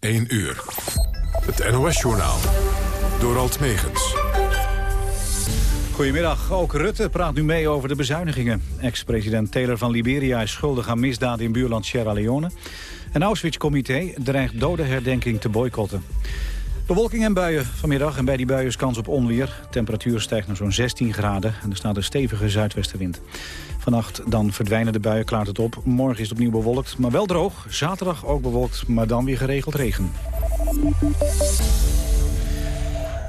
1 uur. Het NOS-journaal. Door Alt Megens. Goedemiddag. Ook Rutte praat nu mee over de bezuinigingen. Ex-president Taylor van Liberia is schuldig aan misdaden in buurland Sierra Leone. Een Auschwitz-comité dreigt dodenherdenking te boycotten. Bewolking en buien vanmiddag en bij die buien is kans op onweer. temperatuur stijgt naar zo'n 16 graden en er staat een stevige zuidwestenwind. Vannacht dan verdwijnen de buien, klaart het op. Morgen is het opnieuw bewolkt, maar wel droog. Zaterdag ook bewolkt, maar dan weer geregeld regen.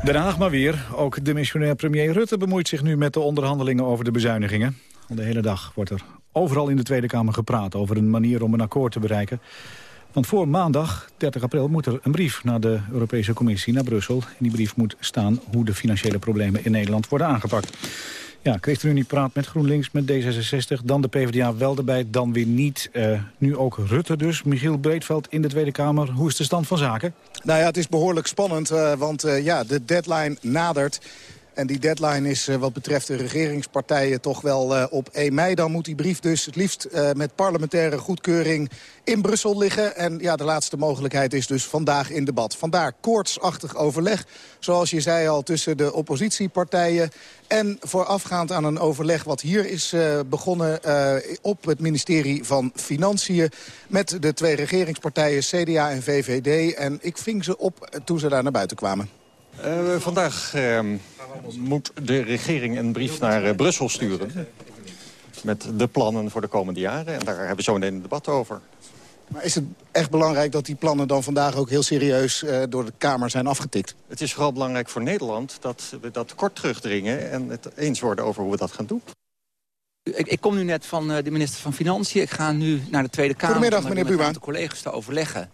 Den Haag maar weer. Ook de missionair premier Rutte bemoeit zich nu met de onderhandelingen over de bezuinigingen. De hele dag wordt er overal in de Tweede Kamer gepraat over een manier om een akkoord te bereiken. Want voor maandag, 30 april, moet er een brief naar de Europese Commissie, naar Brussel. In die brief moet staan hoe de financiële problemen in Nederland worden aangepakt. Ja, ChristenUnie praat met GroenLinks, met D66, dan de PvdA wel erbij, dan weer niet. Uh, nu ook Rutte dus. Michiel Breedveld in de Tweede Kamer. Hoe is de stand van zaken? Nou ja, het is behoorlijk spannend, uh, want uh, ja, de deadline nadert. En die deadline is uh, wat betreft de regeringspartijen toch wel uh, op 1 mei. Dan moet die brief dus het liefst uh, met parlementaire goedkeuring in Brussel liggen. En ja, de laatste mogelijkheid is dus vandaag in debat. Vandaar koortsachtig overleg, zoals je zei al, tussen de oppositiepartijen. En voorafgaand aan een overleg wat hier is begonnen op het ministerie van Financiën... met de twee regeringspartijen CDA en VVD. En ik ving ze op toen ze daar naar buiten kwamen. Uh, vandaag uh, moet de regering een brief naar uh, Brussel sturen... met de plannen voor de komende jaren. En daar hebben we zo meteen een debat over. Maar is het echt belangrijk dat die plannen dan vandaag ook heel serieus uh, door de Kamer zijn afgetikt? Het is vooral belangrijk voor Nederland dat we dat kort terugdringen... en het eens worden over hoe we dat gaan doen. Ik, ik kom nu net van de minister van Financiën. Ik ga nu naar de Tweede Kamer Goedemiddag, meneer Buma. om met de collega's te overleggen.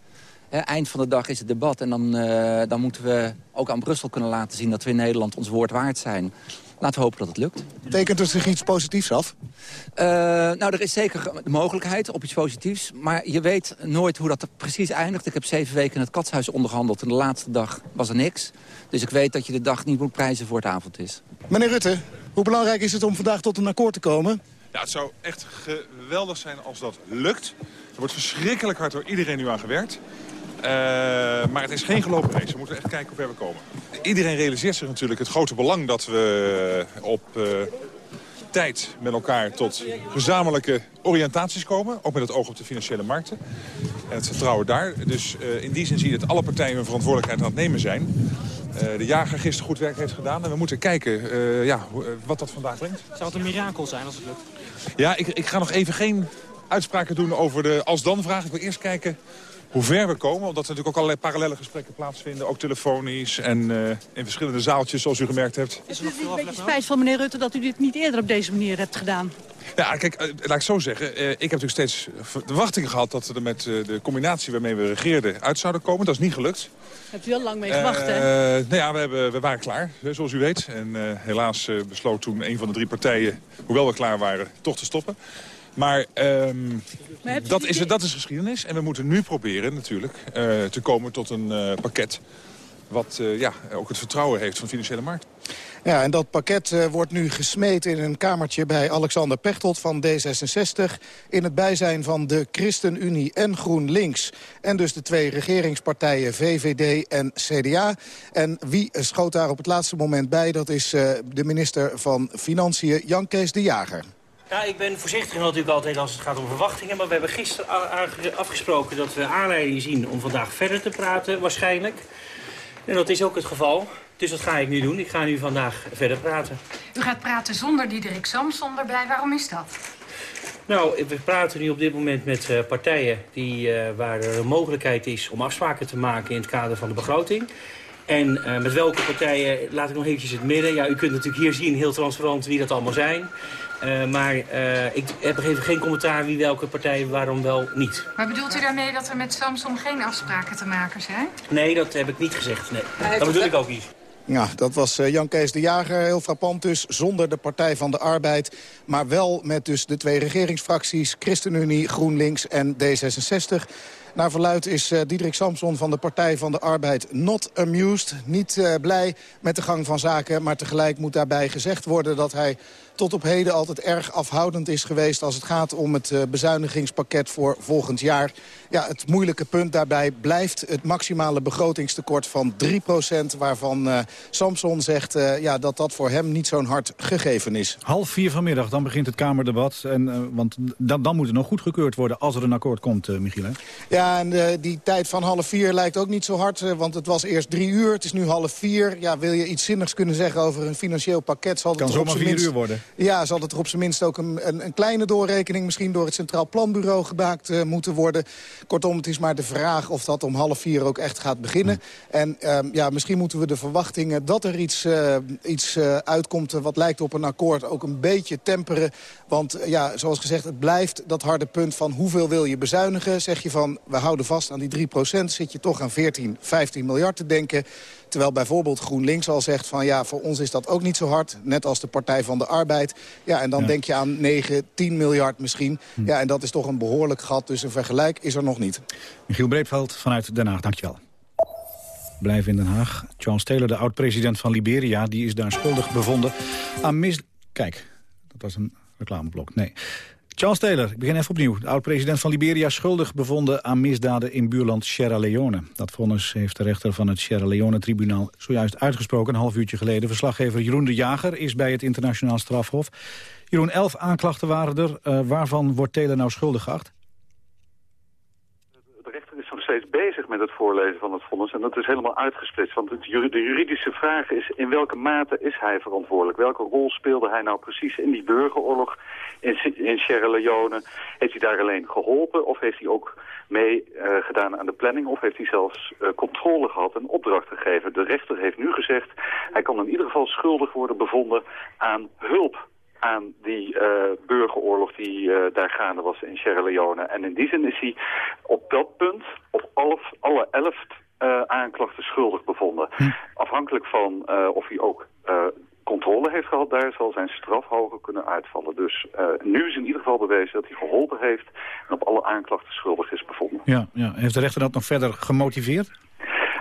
Eh, eind van de dag is het debat en dan, uh, dan moeten we ook aan Brussel kunnen laten zien... dat we in Nederland ons woord waard zijn. Laten we hopen dat het lukt. Tekent er zich iets positiefs af? Uh, nou, er is zeker de mogelijkheid op iets positiefs. Maar je weet nooit hoe dat precies eindigt. Ik heb zeven weken in het katshuis onderhandeld en de laatste dag was er niks. Dus ik weet dat je de dag niet moet prijzen voor het avond is. Meneer Rutte, hoe belangrijk is het om vandaag tot een akkoord te komen? Ja, het zou echt geweldig zijn als dat lukt. Er wordt verschrikkelijk hard door iedereen nu aan gewerkt. Uh, maar het is geen gelopen race. We moeten echt kijken hoe ver we komen. Iedereen realiseert zich natuurlijk het grote belang dat we op uh, tijd met elkaar tot gezamenlijke oriëntaties komen. Ook met het oog op de financiële markten. En het vertrouwen daar. Dus uh, in die zin zie je dat alle partijen hun verantwoordelijkheid aan het nemen zijn. de jager gisteren goed werk heeft gedaan. En we moeten kijken ja, wat dat vandaag brengt. Zou het een mirakel zijn als het lukt? Ja, ik, ik ga nog even geen uitspraken doen over de als-dan-vraag. Ik wil eerst kijken hoe ver we komen. Omdat er natuurlijk ook allerlei parallele gesprekken plaatsvinden. Ook telefonisch en uh, in verschillende zaaltjes, zoals u gemerkt hebt. Is er nog veel een beetje spijt van meneer Rutte dat u dit niet eerder op deze manier hebt gedaan? Ja, kijk, uh, laat ik zo zeggen. Uh, ik heb natuurlijk steeds verwachtingen gehad dat we er met de combinatie waarmee we regeerden uit zouden komen. Dat is niet gelukt. Hebt u heel lang mee gewacht, hè? nou ja, we, hebben, we waren klaar, zoals u weet. En helaas besloot toen een van de drie partijen, hoewel we klaar waren, toch te stoppen. Maar, um, maar dat, is, dat is geschiedenis. En we moeten nu proberen natuurlijk uh, te komen tot een uh, pakket... wat uh, ja, ook het vertrouwen heeft van de financiële markt. Ja, en dat pakket uh, wordt nu gesmeed in een kamertje bij Alexander Pechtold van D66... in het bijzijn van de ChristenUnie en GroenLinks. En dus de twee regeringspartijen VVD en CDA. En wie schoot daar op het laatste moment bij? Dat is uh, de minister van Financiën, Jan Kees de Jager. Ja, ik ben voorzichtig natuurlijk altijd als het gaat om verwachtingen. Maar we hebben gisteren afgesproken dat we aanleiding zien om vandaag verder te praten, waarschijnlijk. En dat is ook het geval. Dus dat ga ik nu doen. Ik ga nu vandaag verder praten. U gaat praten zonder Diederik Samson erbij. Waarom is dat? Nou, we praten nu op dit moment met uh, partijen die, uh, waar er een mogelijkheid is om afspraken te maken in het kader van de begroting. En uh, met welke partijen, laat ik nog eventjes het midden. Ja, u kunt natuurlijk hier zien, heel transparant, wie dat allemaal zijn. Uh, maar uh, ik heb even geen commentaar wie welke partij waarom wel niet. Maar bedoelt u daarmee dat er met Samsung geen afspraken te maken zijn? Nee, dat heb ik niet gezegd. Nee. Dat bedoel ik ook niet. Ja, dat was uh, Jan Kees de Jager, heel frappant dus, zonder de Partij van de Arbeid. Maar wel met dus de twee regeringsfracties, ChristenUnie, GroenLinks en D66. Naar verluid is uh, Diederik Samson van de Partij van de Arbeid not amused. Niet uh, blij met de gang van zaken, maar tegelijk moet daarbij gezegd worden dat hij tot op heden altijd erg afhoudend is geweest... als het gaat om het uh, bezuinigingspakket voor volgend jaar. Ja, het moeilijke punt daarbij blijft het maximale begrotingstekort van 3% waarvan uh, Samson zegt uh, ja, dat dat voor hem niet zo'n hard gegeven is. Half vier vanmiddag, dan begint het Kamerdebat. En, want dan, dan moet het nog goedgekeurd worden als er een akkoord komt, Michiel. Hè? Ja, en die tijd van half vier lijkt ook niet zo hard. want het was eerst drie uur, het is nu half vier. Ja, wil je iets zinnigs kunnen zeggen over een financieel pakket... Zal het kan zomaar vier minst... uur worden. Ja, zal het er op zijn minst ook een, een, een, kleine doorrekening... misschien door het Centraal Planbureau gemaakt uh, moeten worden. Kortom, het is maar de vraag of dat om half vier ook echt gaat beginnen. En um, ja, misschien moeten we de verwachtingen dat er iets, uh, iets uh, uitkomt... wat lijkt op een akkoord ook een beetje temperen. Want ja, zoals gezegd, het blijft dat harde punt van hoeveel wil je bezuinigen. Zeg je van, we houden vast aan die 3% zit je toch aan 14, 15 miljard te denken... Terwijl bijvoorbeeld GroenLinks al zegt van ja, voor ons is dat ook niet zo hard. Net als de Partij van de Arbeid. Ja, en dan denk je aan 9, 10 miljard misschien. Hm. Ja, en dat is toch een behoorlijk gat. Dus een vergelijk is er nog niet. Michiel Breedveld vanuit Den Haag, dankjewel. Blijf in Den Haag. Charles Taylor, de oud-president van Liberia, die is daar schuldig bevonden aan mis... Kijk, dat was een reclameblok. Nee. Charles Taylor, ik begin even opnieuw. De oud-president van Liberia schuldig bevonden aan misdaden in buurland Sierra Leone. Dat vonnis heeft de rechter van het Sierra Leone-tribunaal zojuist uitgesproken, een half uurtje geleden. Verslaggever Jeroen de Jager is bij het internationaal strafhof. Jeroen, elf aanklachten waren er. Uh, waarvan wordt Taylor nou schuldig geacht? De rechter is nog steeds bezig met het voorlezen van het vonnis en dat is helemaal uitgesplitst. Want de juridische vraag is in welke mate is hij verantwoordelijk? Welke rol speelde hij nou precies in die burgeroorlog in, in Sierra Leone. Heeft hij daar alleen geholpen of heeft hij ook mee uh, gedaan aan de planning... of heeft hij zelfs uh, controle gehad en opdracht gegeven? De rechter heeft nu gezegd... hij kan in ieder geval schuldig worden bevonden aan hulp aan die uh, burgeroorlog die uh, daar gaande was in Sierra Leone. En in die zin is hij op dat punt op alle, alle elf uh, aanklachten schuldig bevonden. Hm. Afhankelijk van of hij ook controle heeft gehad, daar zal zijn straf hoger kunnen uitvallen. Dus uh, nu is in ieder geval bewezen dat hij geholpen heeft en op alle aanklachten schuldig is bevonden. Ja, ja. Heeft de rechter dat nog verder gemotiveerd?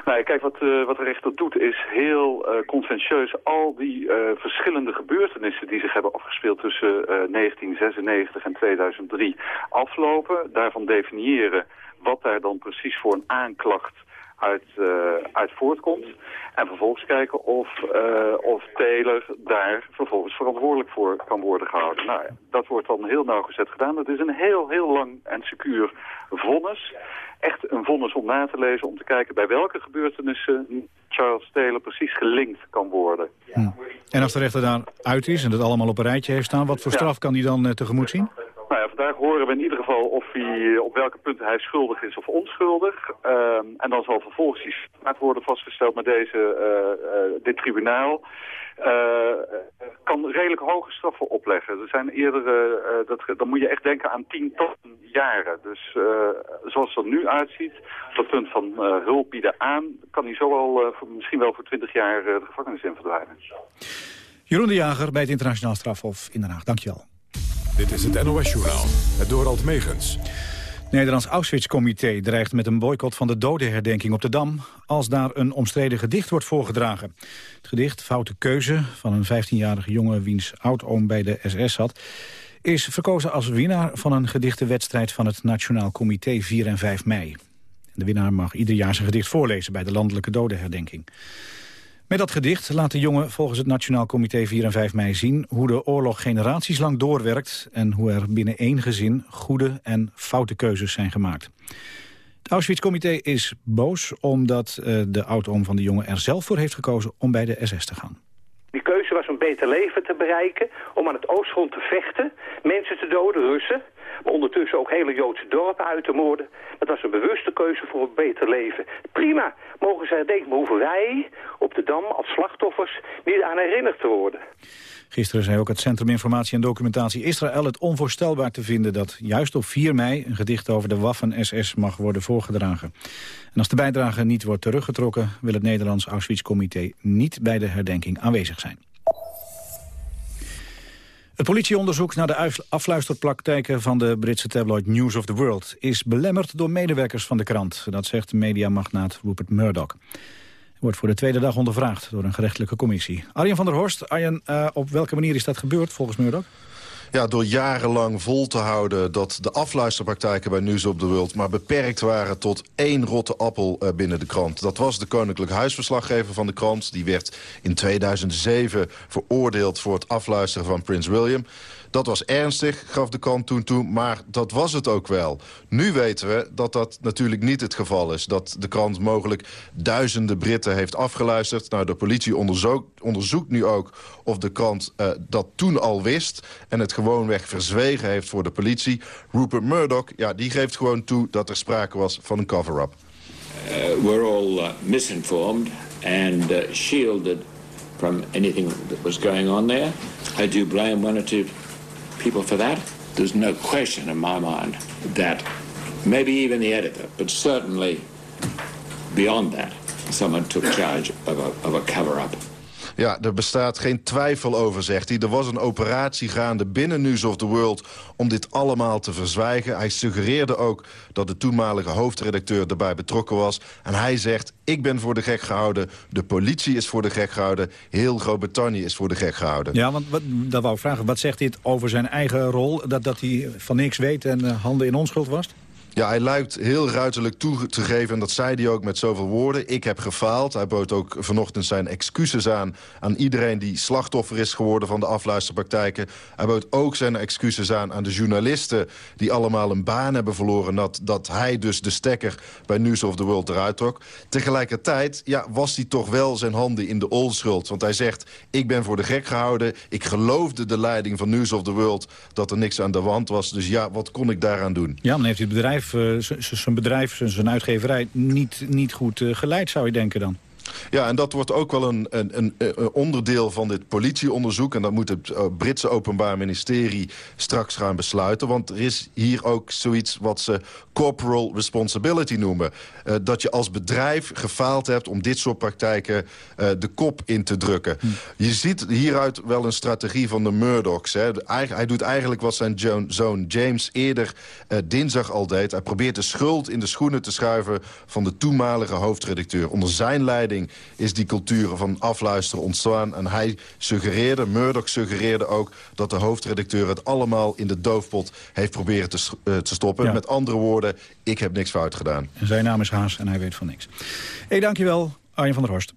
Nou, kijk, wat, uh, wat de rechter doet is heel uh, al die uh, verschillende gebeurtenissen die zich hebben afgespeeld tussen 1996 en 2003 aflopen. Daarvan definiëren wat daar dan precies voor een aanklacht uit, uh, uit voortkomt. En vervolgens kijken of, uh, of Taylor daar vervolgens verantwoordelijk voor kan worden gehouden. Nou, dat wordt dan heel nauwgezet gedaan. Dat is een heel, heel lang en secuur vonnis. Echt een vonnis om na te lezen, om te kijken bij welke gebeurtenissen Charles Taylor precies gelinkt kan worden. Ja. En als de rechter daar uit is en dat allemaal op een rijtje heeft staan, wat voor straf kan hij dan uh, tegemoet zien? Nou ja, vandaag horen we in ieder geval of hij, eh, op welke punten hij schuldig is of onschuldig. Uh, en dan zal vervolgens die staat worden vastgesteld met deze, uh, uh, dit tribunaal. kan redelijk hoge straffen opleggen. Er zijn eerder, dat, dan moet je echt denken aan tientallen jaren. Dus zoals het er nu uitziet, op het punt van hulp bieden aan, kan hij zo al misschien wel voor twintig jaar de gevangenis in verdwijnen. Jeroen de Jager bij het Internationaal Strafhof in Den Haag. Dankjewel. Dit is het NOS-journaal, het Dorald Megens. Het Nederlands Auschwitz-comité dreigt met een boycott van de dodenherdenking op de Dam... als daar een omstreden gedicht wordt voorgedragen. Het gedicht, Foute Keuze, van een 15-jarige jongen... wiens oudoom bij de SS zat... is verkozen als winnaar van een gedichtenwedstrijd... van het Nationaal Comité 4 en 5 mei. De winnaar mag ieder jaar zijn gedicht voorlezen... bij de landelijke dodenherdenking. Met dat gedicht laat de jongen volgens het Nationaal Comité 4 en 5 mei zien... hoe de oorlog generaties lang doorwerkt... en hoe er binnen één gezin goede en foute keuzes zijn gemaakt. Het Auschwitz-comité is boos omdat uh, de oudoom van de jongen er zelf voor heeft gekozen... om bij de SS te gaan. Om beter leven te bereiken, om aan het oostgrond te vechten... mensen te doden, Russen, maar ondertussen ook hele Joodse dorpen uit te moorden. Dat was een bewuste keuze voor een beter leven. Prima, mogen zij denken, maar hoeven wij op de Dam als slachtoffers niet aan herinnerd te worden. Gisteren zei ook het Centrum Informatie en Documentatie Israël het onvoorstelbaar te vinden dat juist op 4 mei een gedicht over de Waffen-SS mag worden voorgedragen. En als de bijdrage niet wordt teruggetrokken wil het Nederlands Auschwitz-comité niet bij de herdenking aanwezig zijn. Het politieonderzoek naar de afluisterpraktijken van de Britse tabloid News of the World is belemmerd door medewerkers van de krant. Dat zegt mediamagnaat Rupert Murdoch. Hij wordt voor de tweede dag ondervraagd door een gerechtelijke commissie. Arjen van der Horst, Arjen, uh, op welke manier is dat gebeurd volgens Murdoch? Ja, door jarenlang vol te houden dat de afluisterpraktijken bij News op de World maar beperkt waren tot één rotte appel uh, binnen de krant. Dat was de koninklijk huisverslaggever van de krant. Die werd in 2007 veroordeeld voor het afluisteren van Prins William. Dat was ernstig, gaf de kant toen toe, maar dat was het ook wel. Nu weten we dat dat natuurlijk niet het geval is. Dat de krant mogelijk duizenden Britten heeft afgeluisterd. Nou, de politie onderzoekt, nu ook of de krant uh, dat toen al wist... en het gewoonweg verzwegen heeft voor de politie. Rupert Murdoch, ja, die geeft gewoon toe dat er sprake was van een cover-up. Uh, we're all uh, misinformed and shielded from anything that was going on there. I do blame one or two people for that. There's no question in my mind that maybe even the editor, but certainly beyond that, someone took charge of a, of a cover-up. Ja, er bestaat geen twijfel over, zegt hij. Er was een operatie gaande binnen News of the World om dit allemaal te verzwijgen. Hij suggereerde ook dat de toenmalige hoofdredacteur erbij betrokken was. En hij zegt, ik ben voor de gek gehouden, de politie is voor de gek gehouden... heel Groot-Brittannië is voor de gek gehouden. Ja, want wat, dat wou ik vragen. Wat zegt dit over zijn eigen rol? Dat, dat hij van niks weet en uh, handen in onschuld was? Ja, hij lijkt heel ruiterlijk toe te geven, en dat zei hij ook met zoveel woorden. Ik heb gefaald. Hij bood ook vanochtend zijn excuses aan... aan iedereen die slachtoffer is geworden van de afluisterpraktijken. Hij bood ook zijn excuses aan aan de journalisten... die allemaal een baan hebben verloren... dat, dat hij dus de stekker bij News of the World eruit trok. Tegelijkertijd ja, was hij toch wel zijn handen in de onschuld. Want hij zegt, ik ben voor de gek gehouden. Ik geloofde de leiding van News of the World dat er niks aan de wand was. Dus ja, wat kon ik daaraan doen? Ja, dan heeft hij het bedrijf bedrijf, uh, zijn bedrijf, zijn uitgeverij niet, niet goed uh, geleid, zou je denken dan? Ja, en dat wordt ook wel een, een, een, onderdeel van dit politieonderzoek. En dat moet het eh, Britse Openbaar Ministerie straks gaan besluiten. Want er is hier ook zoiets wat ze corporal responsibility noemen. Uh, dat je als bedrijf gefaald hebt om dit soort praktijken uh, de kop in te drukken. Hm. Je ziet hieruit wel een strategie van de Murdochs. Hè. Hij doet eigenlijk wat zijn zoon James eerder dinsdag al deed. Hij probeert de schuld in de schoenen te schuiven van de toenmalige hoofdredacteur. Onder zijn leiding is die cultuur van afluisteren ontstaan. En hij suggereerde, Murdoch suggereerde ook... dat de hoofdredacteur het allemaal in de doofpot heeft proberen te, te stoppen. Met andere woorden ik heb niks fout gedaan. En zijn naam is Haas en hij weet van niks. Hey, dankjewel, Arjen van der Horst.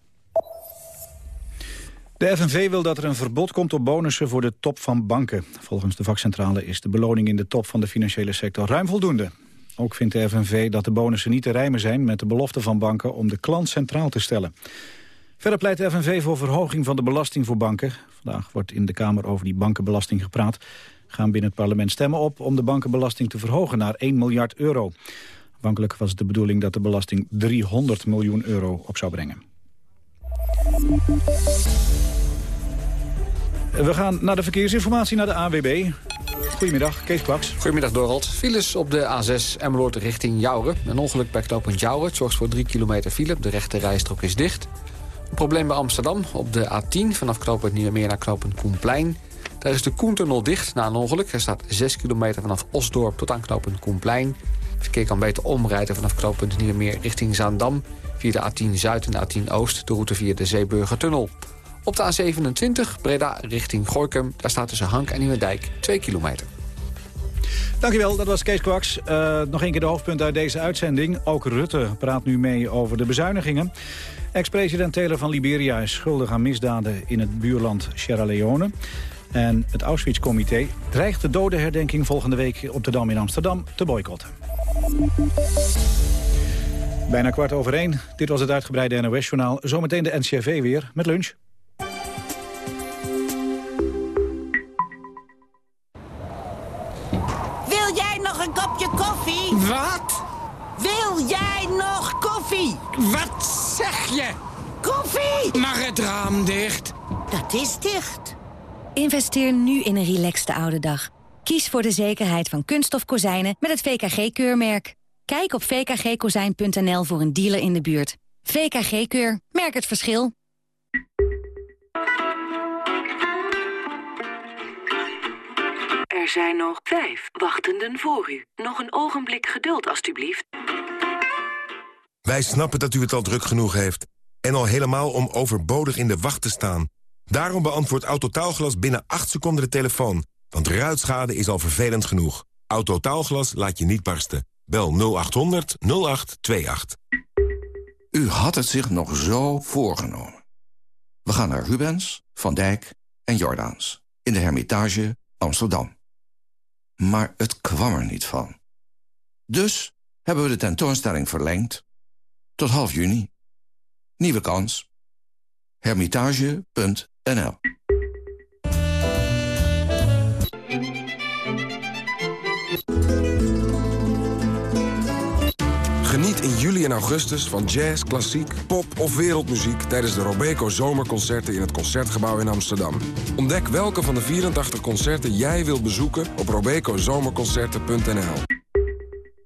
De FNV wil dat er een verbod komt op bonussen voor de top van banken. Volgens de vakcentrale is de beloning in de top van de financiële sector ruim voldoende. Ook vindt de FNV dat de bonussen niet te rijmen zijn met de belofte van banken om de klant centraal te stellen. Verder pleit de FNV voor verhoging van de belasting voor banken. Vandaag wordt in de Kamer over die bankenbelasting gepraat gaan binnen het parlement stemmen op om de bankenbelasting te verhogen naar 1 miljard euro. Aanvankelijk was het de bedoeling dat de belasting 300 miljoen euro op zou brengen. We gaan naar de verkeersinformatie naar de AWB. Goedemiddag, Kees Kwaks. Goedemiddag, Dorald. Files op de A6 Emmeloord richting Jouren. Een ongeluk bij knooppunt Jouren. Zorgt voor 3 kilometer file. De rechte rijstrook is dicht. Een probleem bij Amsterdam. Op de A10 vanaf knooppunt Nieuwemeer naar knooppunt Koenplein. Daar is de Koentunnel dicht na een ongeluk. Er staat 6 kilometer vanaf Osdorp tot aan knooppunt Koenplein. Het verkeer kan beter omrijden vanaf knooppunt Nieuwemeer richting Zaandam... via de A10 Zuid en de A10 Oost, de route via de Zeeburgertunnel. Op de A27 Breda richting Gorkum, daar staat tussen Hank en Nieuwedijk 2 kilometer. Dankjewel, dat was Kees Kwaks. Uh, nog een keer de hoofdpunt uit deze uitzending. Ook Rutte praat nu mee over de bezuinigingen. Ex-president Taylor van Liberia is schuldig aan misdaden in het buurland Sierra Leone. En het Auschwitz-comité dreigt de dodenherdenking volgende week op de Dam in Amsterdam te boycotten. Bijna kwart over één. Dit was het uitgebreide NOS-journaal. Zometeen de NCRV weer met lunch. Koffie? Wat zeg je? Koffie! Mag het raam dicht? Dat is dicht. Investeer nu in een relaxte oude dag. Kies voor de zekerheid van kunststof kozijnen met het VKG-keurmerk. Kijk op vkgkozijn.nl voor een dealer in de buurt. VKG-keur. Merk het verschil. Er zijn nog vijf wachtenden voor u. Nog een ogenblik geduld, alstublieft. Wij snappen dat u het al druk genoeg heeft. En al helemaal om overbodig in de wacht te staan. Daarom beantwoordt Autotaalglas binnen 8 seconden de telefoon. Want ruitschade is al vervelend genoeg. Autotaalglas laat je niet barsten. Bel 0800 0828. U had het zich nog zo voorgenomen. We gaan naar Rubens, Van Dijk en Jordaans. In de Hermitage Amsterdam. Maar het kwam er niet van. Dus hebben we de tentoonstelling verlengd tot half juni. Nieuwe kans. Hermitage.nl Geniet in juli en augustus van jazz, klassiek, pop of wereldmuziek... tijdens de Robeco Zomerconcerten in het Concertgebouw in Amsterdam. Ontdek welke van de 84 concerten jij wilt bezoeken op robecozomerconcerten.nl.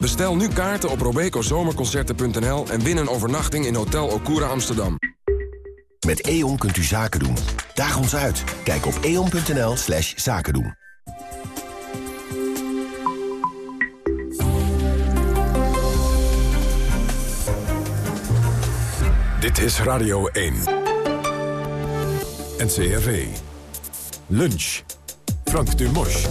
Bestel nu kaarten op robecozomerconcerten.nl... en win een overnachting in Hotel Okura Amsterdam. Met E.ON kunt u zaken doen. Daag ons uit. Kijk op eon.nl slash zaken doen. Dit is Radio 1. NCRV. Lunch. Frank Dumos.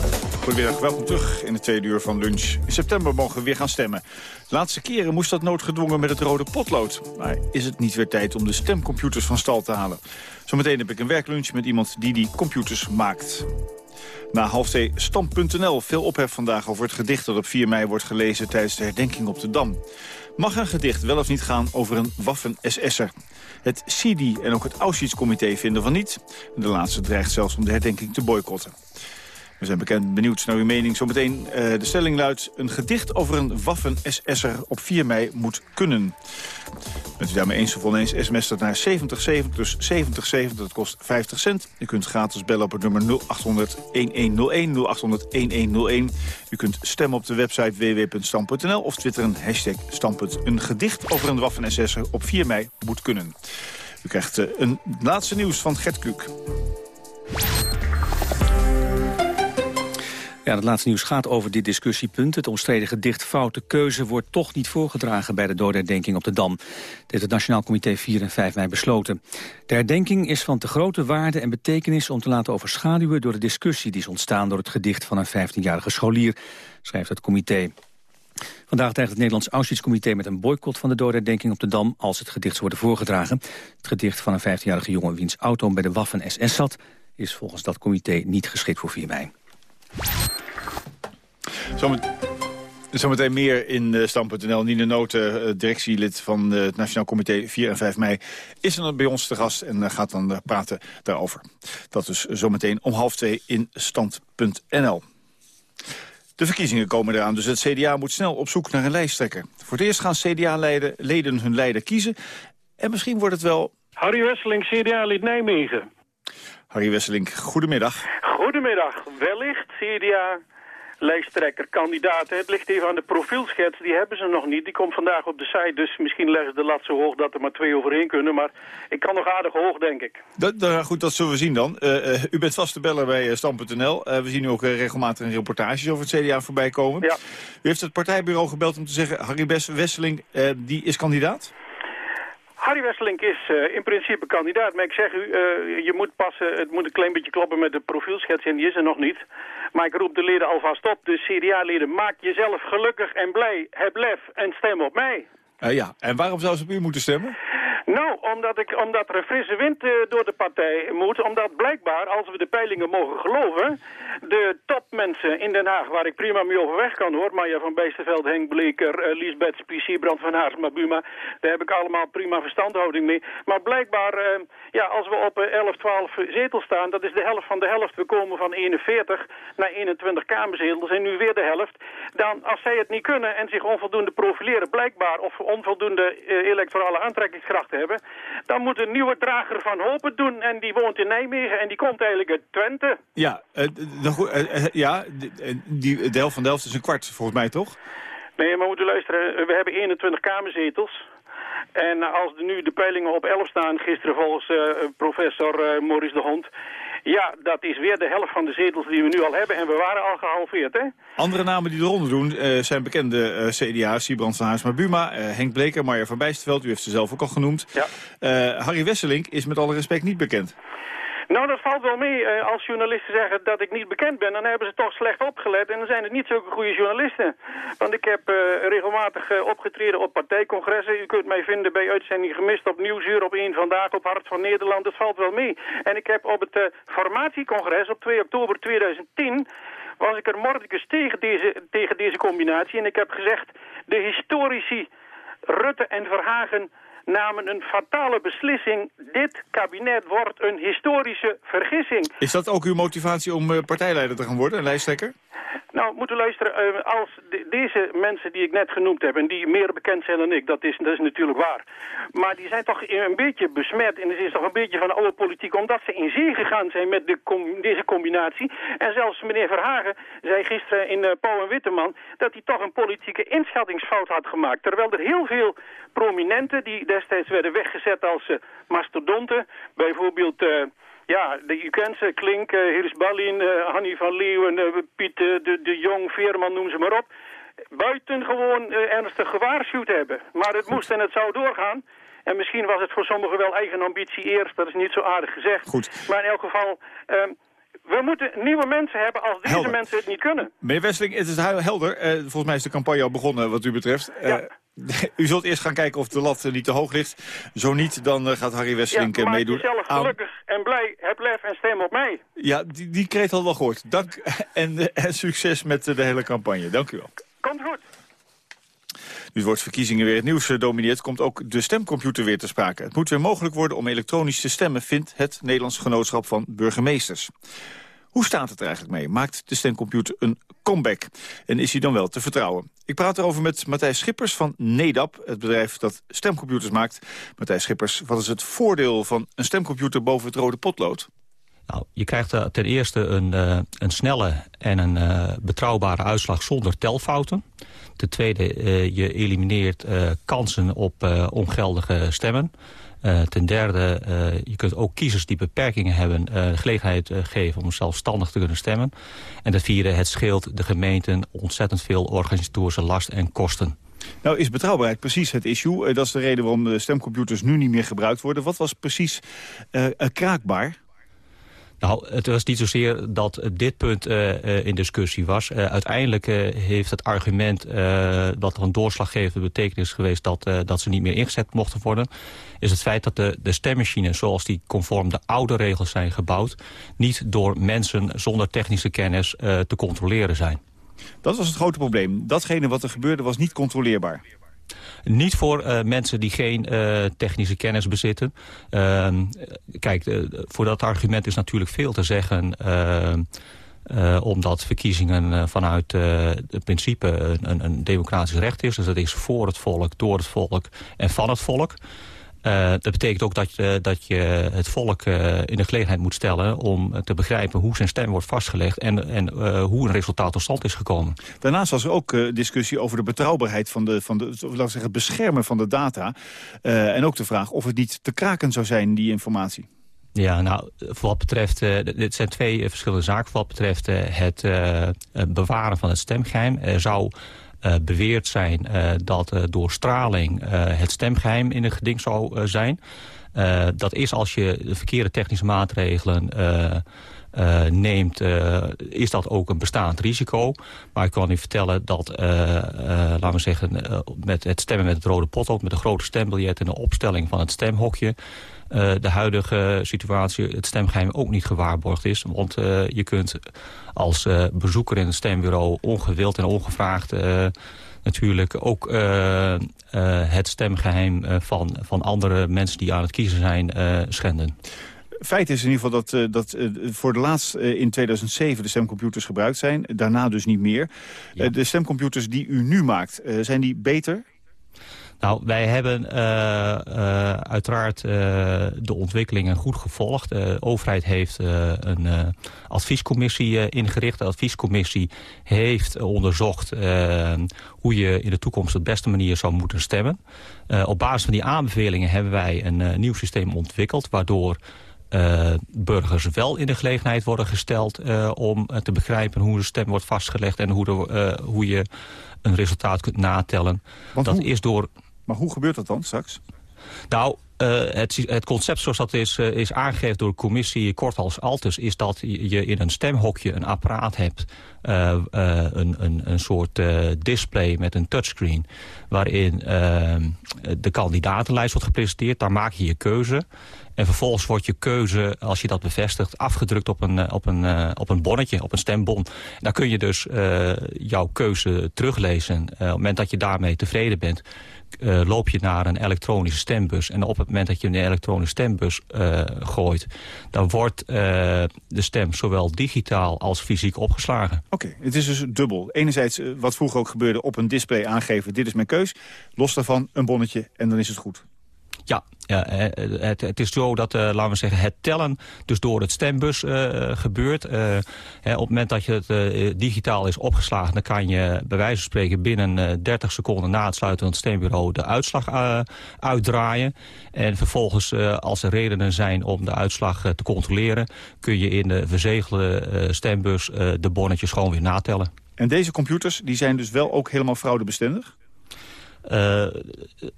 Goedemiddag, welkom terug in de tweede uur van lunch. In september mogen we weer gaan stemmen. De laatste keren moest dat noodgedwongen met het rode potlood. Maar is het niet weer tijd om de stemcomputers van stal te halen? Zometeen heb ik een werklunch met iemand die die computers maakt. Na half twee stam.nl. Veel ophef vandaag over het gedicht dat op 4 mei wordt gelezen tijdens de herdenking op de Dam. Mag een gedicht wel of niet gaan over een waffen-SS'er? Het CIDI en ook het Auschwitz-comité vinden van niet. De laatste dreigt zelfs om de herdenking te boycotten. We zijn bekend benieuwd naar uw mening. Zometeen uh, de stelling luidt... een gedicht over een waffen-SS'er op 4 mei moet kunnen. Bent u daarmee eens of oneens, sms dat naar 7070, dus 7070, dat kost 50 cent. U kunt gratis bellen op het nummer 0800-1101, 0800-1101. U kunt stemmen op de website www.stam.nl of twitteren hashtag standpunt. Een gedicht over een waffen-SS'er op 4 mei moet kunnen. U krijgt uh, een laatste nieuws van Gert Kuuk. Ja, het laatste nieuws gaat over dit discussiepunt. Het omstreden gedicht Foute Keuze wordt toch niet voorgedragen... bij de doorherdenking op de Dam. Dit heeft het Nationaal Comité 4 en 5 mei besloten. De herdenking is van te grote waarde en betekenis... om te laten overschaduwen door de discussie die is ontstaan... door het gedicht van een 15-jarige scholier, schrijft het comité. Vandaag dreigt het Nederlands Auschwitz-comité met een boycott van de doorherdenking op de Dam als het gedicht worden voorgedragen. Het gedicht van een 15-jarige jongen wiens auto bij de Waffen-SS zat is volgens dat comité niet geschikt voor 4 mei. Zometeen meer in uh, Stam.nl. Nina Noten, uh, directielid van uh, het Nationaal Comité 4 en 5 mei... is er bij ons te gast en gaat dan praten daarover. Dat is zometeen om half twee in Stand.nl. De verkiezingen komen eraan, dus het CDA moet snel op zoek naar een lijsttrekker. Voor het eerst gaan CDA-leden hun leider kiezen. En misschien wordt het wel... Harry Wesseling, CDA-lid Nijmegen. Harry Wesseling, goedemiddag. Goedemiddag. Wellicht CDA lijsttrekker, kandidaat. Het ligt even aan de profielschets, die hebben ze nog niet. Die komt vandaag op de site, dus misschien leggen ze de lat zo hoog dat er maar twee overheen kunnen. Maar ik kan nog aardig hoog, denk ik. Dat, dat, goed, dat zullen we zien dan. Uh, uh, u bent vast te bellen bij uh, Stam.nl. we zien nu ook regelmatig een reportages over het CDA voorbij komen. Ja. U heeft het partijbureau gebeld om te zeggen, Harry Wesseling, die is kandidaat? Harry Wesseling is uh, in principe kandidaat, maar ik zeg u, uh, je moet passen, het moet een klein beetje kloppen met de profielschets en die is er nog niet. Maar ik roep de leden alvast op, de CDA-leden, maak jezelf gelukkig en blij, heb lef en stem op mij. Uh, ja, en waarom zou ze op u moeten stemmen? Nou, omdat, ik, omdat er frisse wind uh, door de partij moet. Omdat blijkbaar, als we de peilingen mogen geloven... de topmensen in Den Haag, waar ik prima mee overweg kan hoor... Maya van Bijsterveld, Henk Bleker, Liesbeth Spicie, Brand van Haarsma, Buma... daar heb ik allemaal prima verstandhouding mee. Maar blijkbaar, uh, ja, als we op 11, 12 zetels staan... dat is de helft van de helft. We komen van 41 naar 21 kamerzetels en nu weer de helft. Dan, als zij het niet kunnen en zich onvoldoende profileren... blijkbaar of onvoldoende electorale aantrekkingskracht hebben... dan moet een nieuwe drager van Hoop het doen. En die woont in Nijmegen en die komt eigenlijk uit Twente. Ja, uh, de, ja die, de helft van Delft is een kwart volgens mij, toch? Nee, maar moet u luisteren. We hebben 21 kamerzetels. En als nu de peilingen op 11 staan, gisteren volgens uh, professor uh, Maurice de Hond... Ja, dat is weer de helft van de zetels die we nu al hebben. En we waren al gehalveerd, hè? Andere namen die eronder doen uh, zijn bekende uh, CDA's. Siebrand van Haarsma Buma, uh, Henk Bleker, Marja van Bijsterveld. U heeft ze zelf ook al genoemd. Ja. Harry Wesselink is met alle respect niet bekend. Nou, dat valt wel mee. Uh, als journalisten zeggen dat ik niet bekend ben, dan hebben ze toch slecht opgelet. En dan zijn het niet zulke goede journalisten. Want ik heb uh, regelmatig uh, opgetreden op partijcongressen. U kunt mij vinden bij uitzending gemist op Nieuwsuur, op 1 Vandaag, op Hart van Nederland. Dat valt wel mee. En ik heb op het formatiecongres op 2 oktober 2010 was ik er mordicus tegen deze, tegen deze combinatie. En ik heb gezegd, de historici Rutte en Verhagen namen een fatale beslissing. Dit kabinet wordt een historische vergissing. Is dat ook uw motivatie om uh, partijleider te gaan worden, een lijsttrekker? Nou, moet u luisteren, uh, als de, deze mensen die ik net genoemd heb... en die meer bekend zijn dan ik, dat is, dat is natuurlijk waar. Maar die zijn toch een beetje besmet... en het is toch een beetje van oude politiek... omdat ze in zee gegaan zijn met de deze combinatie. En zelfs meneer Verhagen zei gisteren in uh, Pauw en Witteman... dat hij toch een politieke inschattingsfout had gemaakt. Terwijl er heel veel prominenten... die destijds werden weggezet als uh, mastodonten... bijvoorbeeld... Ja, de, u kent ze, Klink, uh, Hirs Ballin, uh, Hanny van Leeuwen, uh, Piet de, de Jong, Veerman, noem ze maar op. Buitengewoon ernstig gewaarschuwd hebben. Maar het moest en het zou doorgaan. En misschien was het voor sommigen wel eigen ambitie eerst, dat is niet zo aardig gezegd. Goed. Maar in elk geval, we moeten nieuwe mensen hebben als deze helder. mensen het niet kunnen. Meneer Wesseling, het is helder. volgens mij is de campagne al begonnen wat u betreft. Ja. U zult eerst gaan kijken of de lat niet te hoog ligt. Zo niet, dan gaat Harry Wesseling ja, meedoen. Ja, jezelf gelukkig en blij. Heb lef en stem op mij. Ja, die, die kreet al wel gehoord. Dank en, en succes met de hele campagne. Dank u wel. Komt goed. Nu woord verkiezingen weer het nieuws domineert... komt ook de stemcomputer weer te sprake. Het moet weer mogelijk worden om elektronisch te stemmen... vindt het Nederlands Genootschap van Burgemeesters. Hoe staat het er eigenlijk mee? Maakt de stemcomputer een comeback? En is hij dan wel te vertrouwen? Ik praat erover met Matthijs Schippers van NEDAP, het bedrijf dat stemcomputers maakt. Matthijs Schippers, wat is het voordeel van een stemcomputer boven het rode potlood? Nou, je krijgt uh, ten eerste een, uh, een snelle en een uh, betrouwbare uitslag zonder telfouten. Ten tweede, je elimineert kansen op ongeldige stemmen. Uh, ten derde, uh, je kunt ook kiezers die beperkingen hebben... De gelegenheid geven om zelfstandig te kunnen stemmen. En ten vierde, het scheelt de gemeenten ontzettend veel organisatorische last en kosten. Nou is betrouwbaarheid precies het issue. dat is de reden waarom de stemcomputers nu niet meer gebruikt worden. Wat was precies kraakbaar? Nou, het was niet zozeer dat dit punt uh, in discussie was. Uh, uiteindelijk heeft het argument dat er een doorslaggevende betekenis geweest... Dat, dat ze niet meer ingezet mochten worden... is het feit dat de, de stemmachines zoals die conform de oude regels zijn gebouwd... niet door mensen zonder technische kennis te controleren zijn. Dat was het grote probleem. Datgene wat er gebeurde was niet controleerbaar. Niet voor uh, mensen die geen uh, technische kennis bezitten. Uh, kijk, voor dat argument is natuurlijk veel te zeggen... omdat verkiezingen vanuit het principe een, een democratisch recht is. Dus dat is voor het volk, door het volk en van het volk. Uh, dat betekent ook dat je, dat je het volk uh, in de gelegenheid moet stellen... om te begrijpen hoe zijn stem wordt vastgelegd... en, en hoe een resultaat tot stand is gekomen. Daarnaast was er ook discussie over de betrouwbaarheid... van de, van de laten we zeggen, het beschermen van de data. en ook de vraag of het niet te kraken zou zijn, die informatie. Ja, nou, voor wat betreft, uh, dit zijn twee verschillende zaken. Voor wat betreft uh, het bewaren van het stemgeheim zou beweerd zijn uh, dat uh, door straling het stemgeheim in een geding zou zijn. Dat is als je de verkeerde technische maatregelen neemt, is dat ook een bestaand risico. Maar ik kan u vertellen dat, laten we zeggen, met het stemmen met het rode potlood... met een grote stembiljet en de opstelling van het stemhokje... de huidige situatie, het stemgeheim ook niet gewaarborgd is. Want je kunt als bezoeker in het stembureau ongewild en ongevraagd natuurlijk ook het stemgeheim van, van andere mensen die aan het kiezen zijn schenden. Feit is in ieder geval dat, dat voor de laatst in 2007 de stemcomputers gebruikt zijn. Daarna dus niet meer. Ja. de stemcomputers die u nu maakt, zijn die beter? Nou, wij hebben uh, uh, uiteraard uh, de ontwikkelingen goed gevolgd. De overheid heeft een adviescommissie ingericht. De adviescommissie heeft onderzocht hoe je in de toekomst op de beste manier zou moeten stemmen. op basis van die aanbevelingen hebben wij een nieuw systeem ontwikkeld... waardoor uh, burgers wel in de gelegenheid worden gesteld uh, om uh, te begrijpen hoe de stem wordt vastgelegd en hoe, de, hoe je een resultaat kunt natellen. Want dat hoe, is door... Maar hoe gebeurt dat dan straks? Nou, uh, het, het, concept zoals dat is, uh, is aangegeven door de commissie kort als Altus... is dat je in een stemhokje een apparaat hebt, uh, een, een, een soort display met een touchscreen... waarin de kandidatenlijst wordt gepresenteerd, daar maak je je keuze... En vervolgens wordt je keuze, als je dat bevestigt, afgedrukt op een, op een, op een bonnetje, op een stembon. Dan kun je dus jouw keuze teruglezen. Op het moment dat je daarmee tevreden bent, uh, loop je naar een elektronische stembus. En op het moment dat je een elektronische stembus uh, gooit... dan wordt uh, de stem zowel digitaal als fysiek opgeslagen. Oké, het is dus dubbel. Enerzijds wat vroeger ook gebeurde op een display aangeven... dit is mijn keus, los daarvan een bonnetje en dan is het goed. Ja, ja het, het, is zo dat, uh, laten we zeggen, het tellen dus door het stembus gebeurt. Hè, op het moment dat je het digitaal is opgeslagen... dan kan je bij wijze van spreken binnen 30 seconden na het sluiten van het stembureau... de uitslag uitdraaien. En vervolgens, als er redenen zijn om de uitslag te controleren... kun je in de verzegelde stembus de bonnetjes gewoon weer natellen. En deze computers die zijn dus wel ook helemaal fraudebestendig? Uh,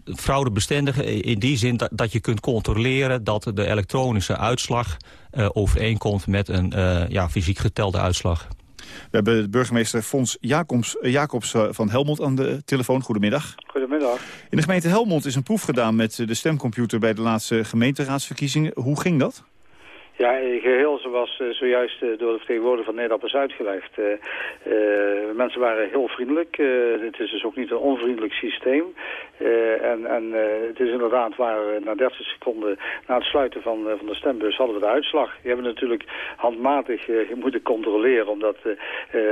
fraudebestendig in die zin dat, dat, je kunt controleren dat de elektronische uitslag uh, overeenkomt met een uh, ja, fysiek getelde uitslag. We hebben de burgemeester Fons Jacobs, Jacobs van Helmond aan de telefoon. Goedemiddag. Goedemiddag. In de gemeente Helmond is een proef gedaan met de stemcomputer bij de laatste gemeenteraadsverkiezingen. Hoe ging dat? Ja, geheel zoals uh, zojuist uh, door de vertegenwoordiger van Nederland is uitgelegd. Uh, mensen waren heel vriendelijk. het is dus ook niet een onvriendelijk systeem. en en het is inderdaad waar na 30 seconden na het sluiten van, van de stembus hadden we de uitslag. Die hebben natuurlijk handmatig moeten controleren. Omdat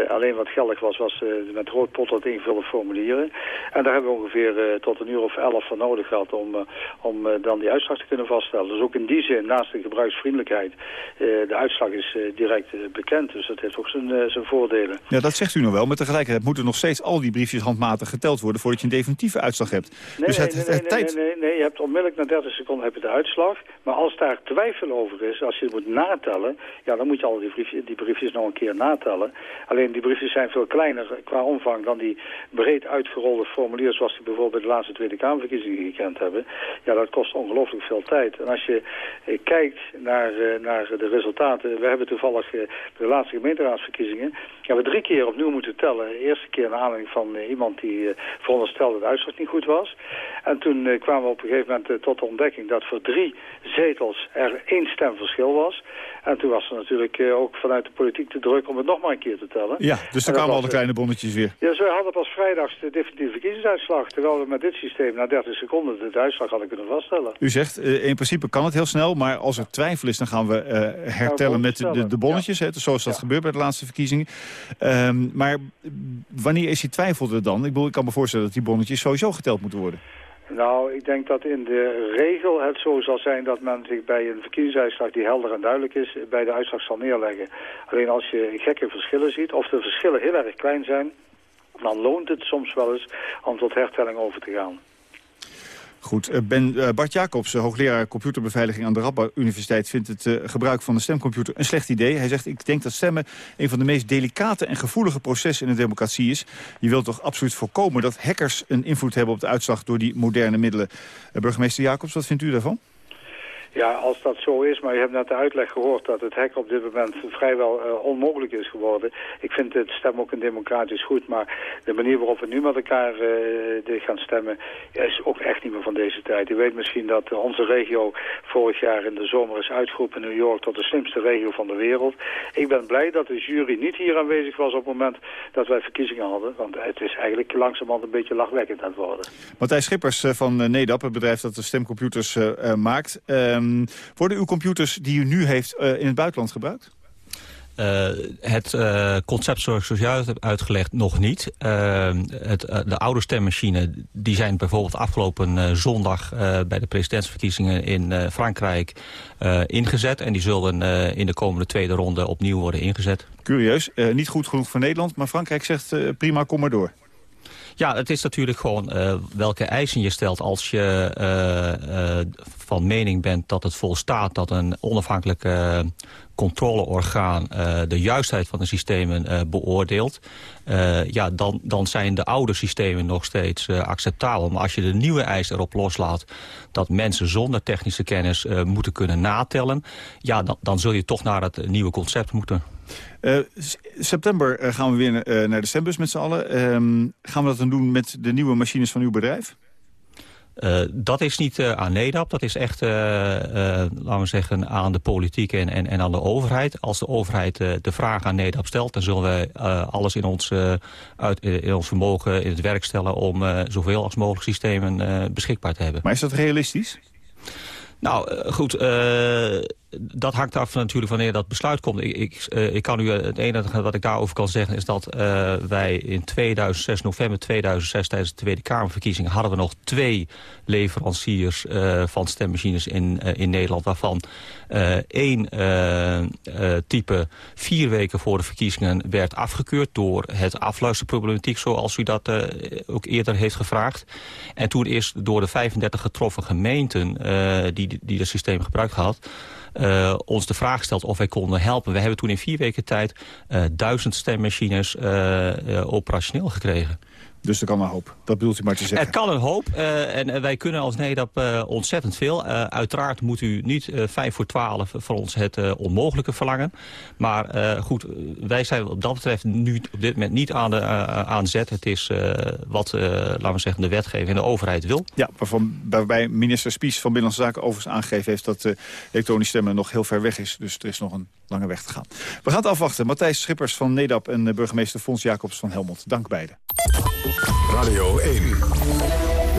alleen wat geldig was, was met rood potlood ingevulde formulieren. En daar hebben we ongeveer tot een uur of elf van nodig gehad om, om dan die uitslag te kunnen vaststellen. Dus ook in die zin, naast de gebruiksvriendelijkheid de uitslag is uh, direct uh, bekend, dus dat heeft ook zijn, zijn voordelen. Ja, dat zegt u nog wel. Maar tegelijkertijd moeten nog steeds al die briefjes handmatig geteld worden... voordat je een definitieve uitslag hebt. Nee, dus nee, het, nee, het, nee, tijd... nee, nee, nee, je hebt onmiddellijk na 30 seconden heb je de uitslag. Maar als daar twijfel over is, als je het moet natellen... ja, dan moet je al die briefjes, die briefjes nog een keer natellen. Alleen die briefjes zijn veel kleiner qua omvang... dan die breed uitgerolde formulieren... zoals die bijvoorbeeld de laatste Tweede Kamerverkiezingen gekend hebben. Ja, dat kost ongelooflijk veel tijd. En als je eh, kijkt naar, uh, naar de resultaten. We hebben toevallig uh, de laatste gemeenteraadsverkiezingen... hebben we drie keer opnieuw moeten tellen. De eerste keer naar aanleiding van uh, iemand die uh, veronderstelde dat de uitslag niet goed was. En toen kwamen we op een gegeven moment tot de ontdekking... dat voor drie zetels er één stemverschil was. En toen was er natuurlijk ook vanuit de politiek te druk om het nog maar een keer te tellen. Ja, dus dan kwamen al de kleine bonnetjes weer. Ja, we hadden pas vrijdags de definitieve verkiezingsuitslag... terwijl we met dit systeem na 30 seconden de uitslag hadden kunnen vaststellen. U zegt, in principe kan het heel snel, maar als er twijfel is... dan gaan we hertellen met de, de bonnetjes, ja. hè, zoals dat ja. gebeurt bij de laatste verkiezingen. Um, maar wanneer is die twijfel er dan? Ik, bedoel, ik kan me voorstellen dat die bonnetjes sowieso geteld moeten worden. Nou, ik denk dat in de regel het zo zal zijn dat men zich bij een verkiezingsuitslag die helder en duidelijk is, bij de uitslag zal neerleggen. Alleen als je gekke verschillen ziet, of de verschillen heel erg klein zijn, dan loont het soms wel eens om tot hertelling over te gaan. Goed, ben, uh, Bart Jacobs, hoogleraar computerbeveiliging aan de Radboud Universiteit... vindt het gebruik van de stemcomputer een slecht idee. Hij zegt, ik denk dat stemmen een van de meest delicate en gevoelige processen in een democratie is. Je wilt toch absoluut voorkomen dat hackers een invloed hebben op de uitslag door die moderne middelen. Burgemeester Jacobs, wat vindt u daarvan? Ja, als dat zo is, maar je hebt net de uitleg gehoord dat het hek op dit moment vrijwel uh, onmogelijk is geworden. Ik vind het stem ook een democratisch goed, maar de manier waarop we nu met elkaar uh, gaan stemmen is ook echt niet meer van deze tijd. U weet misschien dat onze regio vorig jaar in de zomer is uitgeroepen in New York tot de slimste regio van de wereld. Ik ben blij dat de jury niet hier aanwezig was op het moment dat wij verkiezingen hadden, want het is eigenlijk langzamerhand een beetje lachwekkend aan het worden. Matthijs Schippers van NEDAP, het bedrijf dat de stemcomputers maakt. Um, worden uw computers die u nu heeft uh, in het buitenland gebruikt? Uh, het uh, concept zoals ik zojuist heb uitgelegd nog niet. Uh, het, de oude stemmachine die zijn bijvoorbeeld afgelopen zondag... bij de presidentsverkiezingen in Frankrijk ingezet. En die zullen in de komende tweede ronde opnieuw worden ingezet. Curieus, niet goed genoeg voor Nederland. Maar Frankrijk zegt prima, kom maar door. Ja, het is natuurlijk gewoon uh, welke eisen je stelt als je uh, uh, van mening bent dat het volstaat dat een onafhankelijk controleorgaan de juistheid van de systemen beoordeelt. ja, dan, dan zijn de oude systemen nog steeds acceptabel. Maar als je de nieuwe eisen erop loslaat dat mensen zonder technische kennis moeten kunnen natellen, ja, dan, dan zul je toch naar het nieuwe concept moeten. Uh, september uh, gaan we weer uh, naar de stembus met z'n allen. Ehm, gaan we dat dan doen met de nieuwe machines van uw bedrijf? dat is niet aan NEDAP, dat is echt, laten we zeggen, aan de politiek en, en, en aan de overheid. Als de overheid de vraag aan NEDAP stelt, dan zullen wij alles in ons, uit, in ons vermogen in het werk stellen om zoveel als mogelijk systemen beschikbaar te hebben. Maar is dat realistisch? Nou, goed, dat hangt af natuurlijk wanneer dat besluit komt. Ik, ik, ik kan u het enige wat ik daarover kan zeggen is dat uh, wij in 2006, november 2006 tijdens de Tweede Kamerverkiezingen hadden we nog twee leveranciers van stemmachines in, in Nederland waarvan één type vier weken voor de verkiezingen werd afgekeurd door het afluisterproblematiek zoals u dat ook eerder heeft gevraagd. En toen eerst door de 35 getroffen gemeenten die, die dat systeem gebruikt had uh, ons de vraag gesteld of wij konden helpen. We hebben toen in vier weken tijd uh, duizend stemmachines uh, operationeel gekregen. Dus er kan een hoop. Dat bedoelt u maar te zeggen. Het kan een hoop. Uh, en wij kunnen als NEDAP uh, ontzettend veel. Uh, uiteraard moet u niet vijf voor twaalf voor ons het onmogelijke verlangen. Maar goed, wij zijn wat dat betreft nu op dit moment niet aan de aan zet. Het is wat, laten we zeggen, de wetgeving en de overheid wil. Ja, waarvan, waarbij minister Spies van Binnenlandse Zaken overigens aangegeven heeft... dat elektronisch stemmen nog heel ver weg is. Dus er is nog een lange weg te gaan. We gaan het afwachten. Matthijs Schippers van NEDAP en burgemeester Fons Jacobs van Helmond. Dank beiden. Radio 1,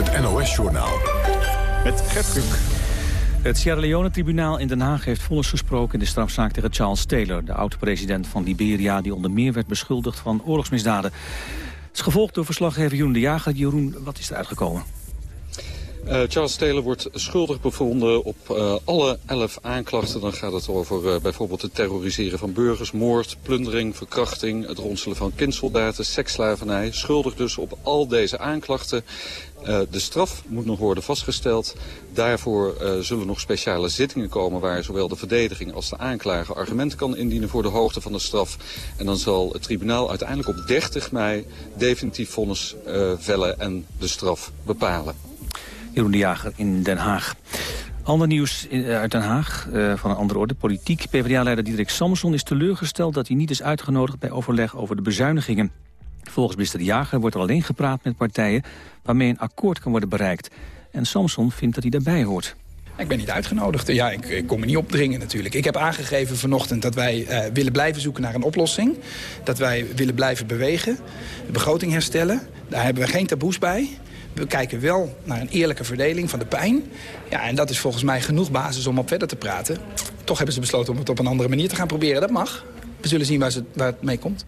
het NOS-journaal. Met Gert Kluk. Het Sierra Leone-tribunaal in Den Haag heeft vonnis gesproken in de strafzaak tegen Charles Taylor, de oud-president van Liberia, die onder meer werd beschuldigd van oorlogsmisdaden. Het is gevolgd door verslaggever Jeroen de Jager. Jeroen, wat is er uitgekomen? Uh, Charles Taylor wordt schuldig bevonden op uh, alle elf aanklachten. Dan gaat het over uh, bijvoorbeeld het terroriseren van burgers, moord, plundering, verkrachting, het ronselen van kindsoldaten, seksslavernij. Schuldig dus op al deze aanklachten. de straf moet nog worden vastgesteld. Daarvoor zullen nog speciale zittingen komen waar zowel de verdediging als de aanklager argumenten kan indienen voor de hoogte van de straf. En dan zal het tribunaal uiteindelijk op 30 mei definitief vonnis vellen en de straf bepalen. Jeroen de Jager in Den Haag. Ander nieuws uit Den Haag, uh, van een andere orde, politiek. PvdA-leider Diederik Samson is teleurgesteld dat hij niet is uitgenodigd bij overleg over de bezuinigingen. Volgens minister de Jager wordt er alleen gepraat met partijen waarmee een akkoord kan worden bereikt. En Samson vindt dat hij daarbij hoort. Ik ben niet uitgenodigd. Ja, ik, ik kom me niet opdringen natuurlijk. Ik heb aangegeven vanochtend dat wij uh, willen blijven zoeken naar een oplossing. Dat wij willen blijven bewegen. De begroting herstellen. Daar hebben we geen taboes bij. We kijken wel naar een eerlijke verdeling van de pijn. Ja, en dat is volgens mij genoeg basis om op verder te praten. Toch hebben ze besloten om het op een andere manier te gaan proberen. Dat mag. We zullen zien waar, ze, waar het mee komt.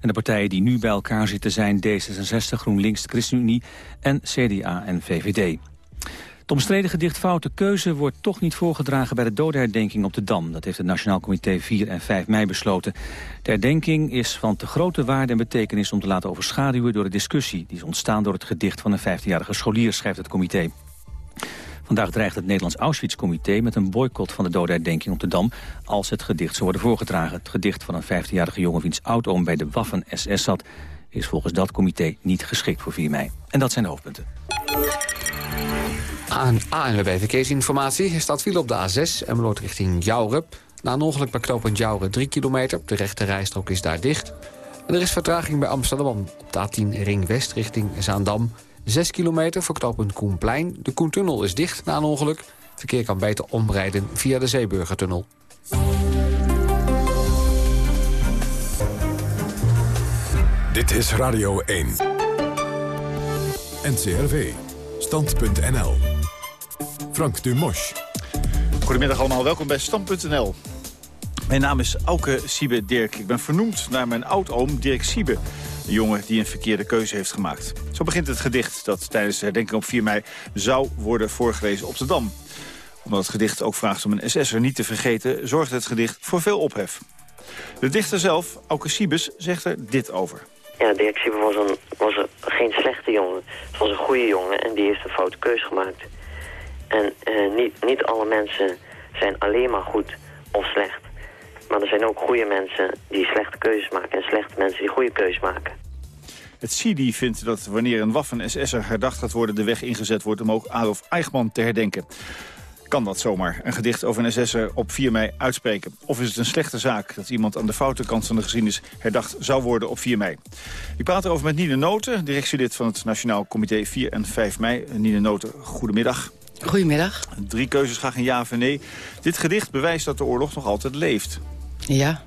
En de partijen die nu bij elkaar zitten zijn D66, GroenLinks, ChristenUnie en CDA en VVD. Omstreden gedicht Foute Keuze wordt toch niet voorgedragen bij de dodenherdenking op de Dam. Dat heeft het Nationaal Comité 4 en 5 mei besloten. De herdenking is van te grote waarde en betekenis om te laten overschaduwen door de discussie. Die is ontstaan door het gedicht van een 15-jarige scholier, schrijft het comité. Vandaag dreigt het Nederlands Auschwitz-comité met een boycott van de dodenherdenking op de Dam als het gedicht zou worden voorgedragen. Het gedicht van een 15-jarige jongen wiens oud-oom bij de Waffen-SS zat is volgens dat comité niet geschikt voor 4 mei. En dat zijn de hoofdpunten. Aan ANWB Verkeersinformatie. Er staat file op de A6 en loopt richting Jouren. Na een ongeluk bij knooppunt Jouren 3 kilometer. De rechte rijstrook is daar dicht. Er is vertraging bij Amsterdam op de A10 Ring West richting Zaandam. 6 kilometer voor knooppunt Koenplein. De Koentunnel is dicht na een ongeluk. Verkeer kan beter omrijden via de Zeeburgertunnel. Dit is Radio 1. NCRV. Stand.nl. Frank Dumosch. Goedemiddag allemaal, welkom bij Stand.nl. Mijn naam is Auke Siebe Dirk. Ik ben vernoemd naar mijn oud-oom Dirk Siebe. Een jongen die een verkeerde keuze heeft gemaakt. Zo begint het gedicht dat tijdens de herdenking op 4 mei zou worden voorgelezen op de Dam. Omdat het gedicht ook vraagt om een SS'er niet te vergeten... zorgt het gedicht voor veel ophef. De dichter zelf, Auke Siebes, zegt er dit over. Ja, Dirk Siebe was, een, was een, geen slechte jongen. Het was een goede jongen en die heeft een foute keus gemaakt. En eh, niet, niet alle mensen zijn alleen maar goed of slecht. Maar er zijn ook goede mensen die slechte keuzes maken... en slechte mensen die goede keuzes maken. Het CIDI vindt dat wanneer een Waffen-SS'er herdacht gaat worden... de weg ingezet wordt om ook Adolf Eichmann te herdenken. Kan dat zomaar, een gedicht over een SS'er op 4 mei uitspreken? Of is het een slechte zaak dat iemand aan de foute kant van de geschiedenis... herdacht zou worden op 4 mei? Ik praat erover met Nina Noten, directielid van het Nationaal Comité 4 en 5 mei. Nina Noten, goedemiddag. Goedemiddag. Drie keuzes, graag een ja of een nee. Dit gedicht bewijst dat de oorlog nog altijd leeft. Ja.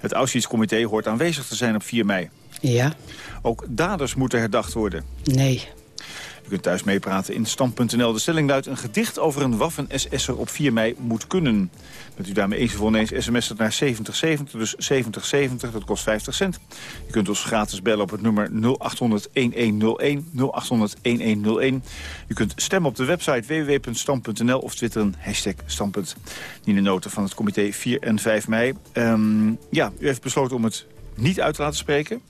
Het Auschwitz-comité hoort aanwezig te zijn op 4 mei. Ja. Ook daders moeten herdacht worden. Nee. U kunt thuis meepraten in stand.nl. De stelling luidt een gedicht over een Waffen-SS'er op 4 mei moet kunnen. Bent u daarmee eens of oneens sms het naar 7070, dus 7070, dat kost 50 cent. Je kunt ons gratis bellen op het nummer 0800-1101, 0800-1101. U kunt stemmen op de website www.stand.nl of twitteren hashtag standpunt. Nina Noten van het comité 4 en 5 mei. Um, ja, u heeft besloten om het niet uit te laten spreken.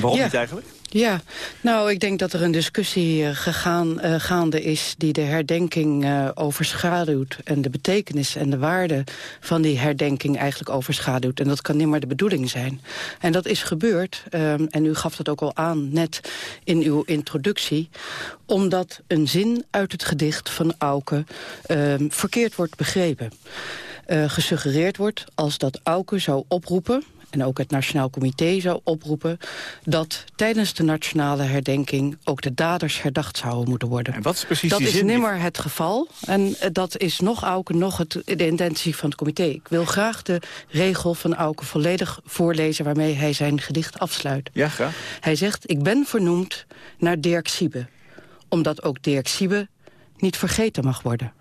Waarom ja. niet eigenlijk? Ja, nou, ik denk dat er een discussie uh, gegaan, uh, gaande is... die de herdenking uh, overschaduwt en de betekenis en de waarde van die herdenking eigenlijk overschaduwt. En dat kan nimmer de bedoeling zijn. En dat is gebeurd, um, en u gaf dat ook al aan net in uw introductie... omdat een zin uit het gedicht van Auke um, verkeerd wordt begrepen. gesuggereerd wordt als dat Auke zou oproepen en ook het Nationaal Comité zou oproepen... dat tijdens de nationale herdenking ook de daders herdacht zouden moeten worden. En wat is precies dat is zin? nimmer het geval. En uh, dat is nog Auken, nog het, de intentie van het comité. Ik wil graag de regel van Auken volledig voorlezen... waarmee hij zijn gedicht afsluit. Ja, graag. Hij zegt, ik ben vernoemd naar Dirk Siebe. Omdat ook Dirk Siebe niet vergeten mag worden.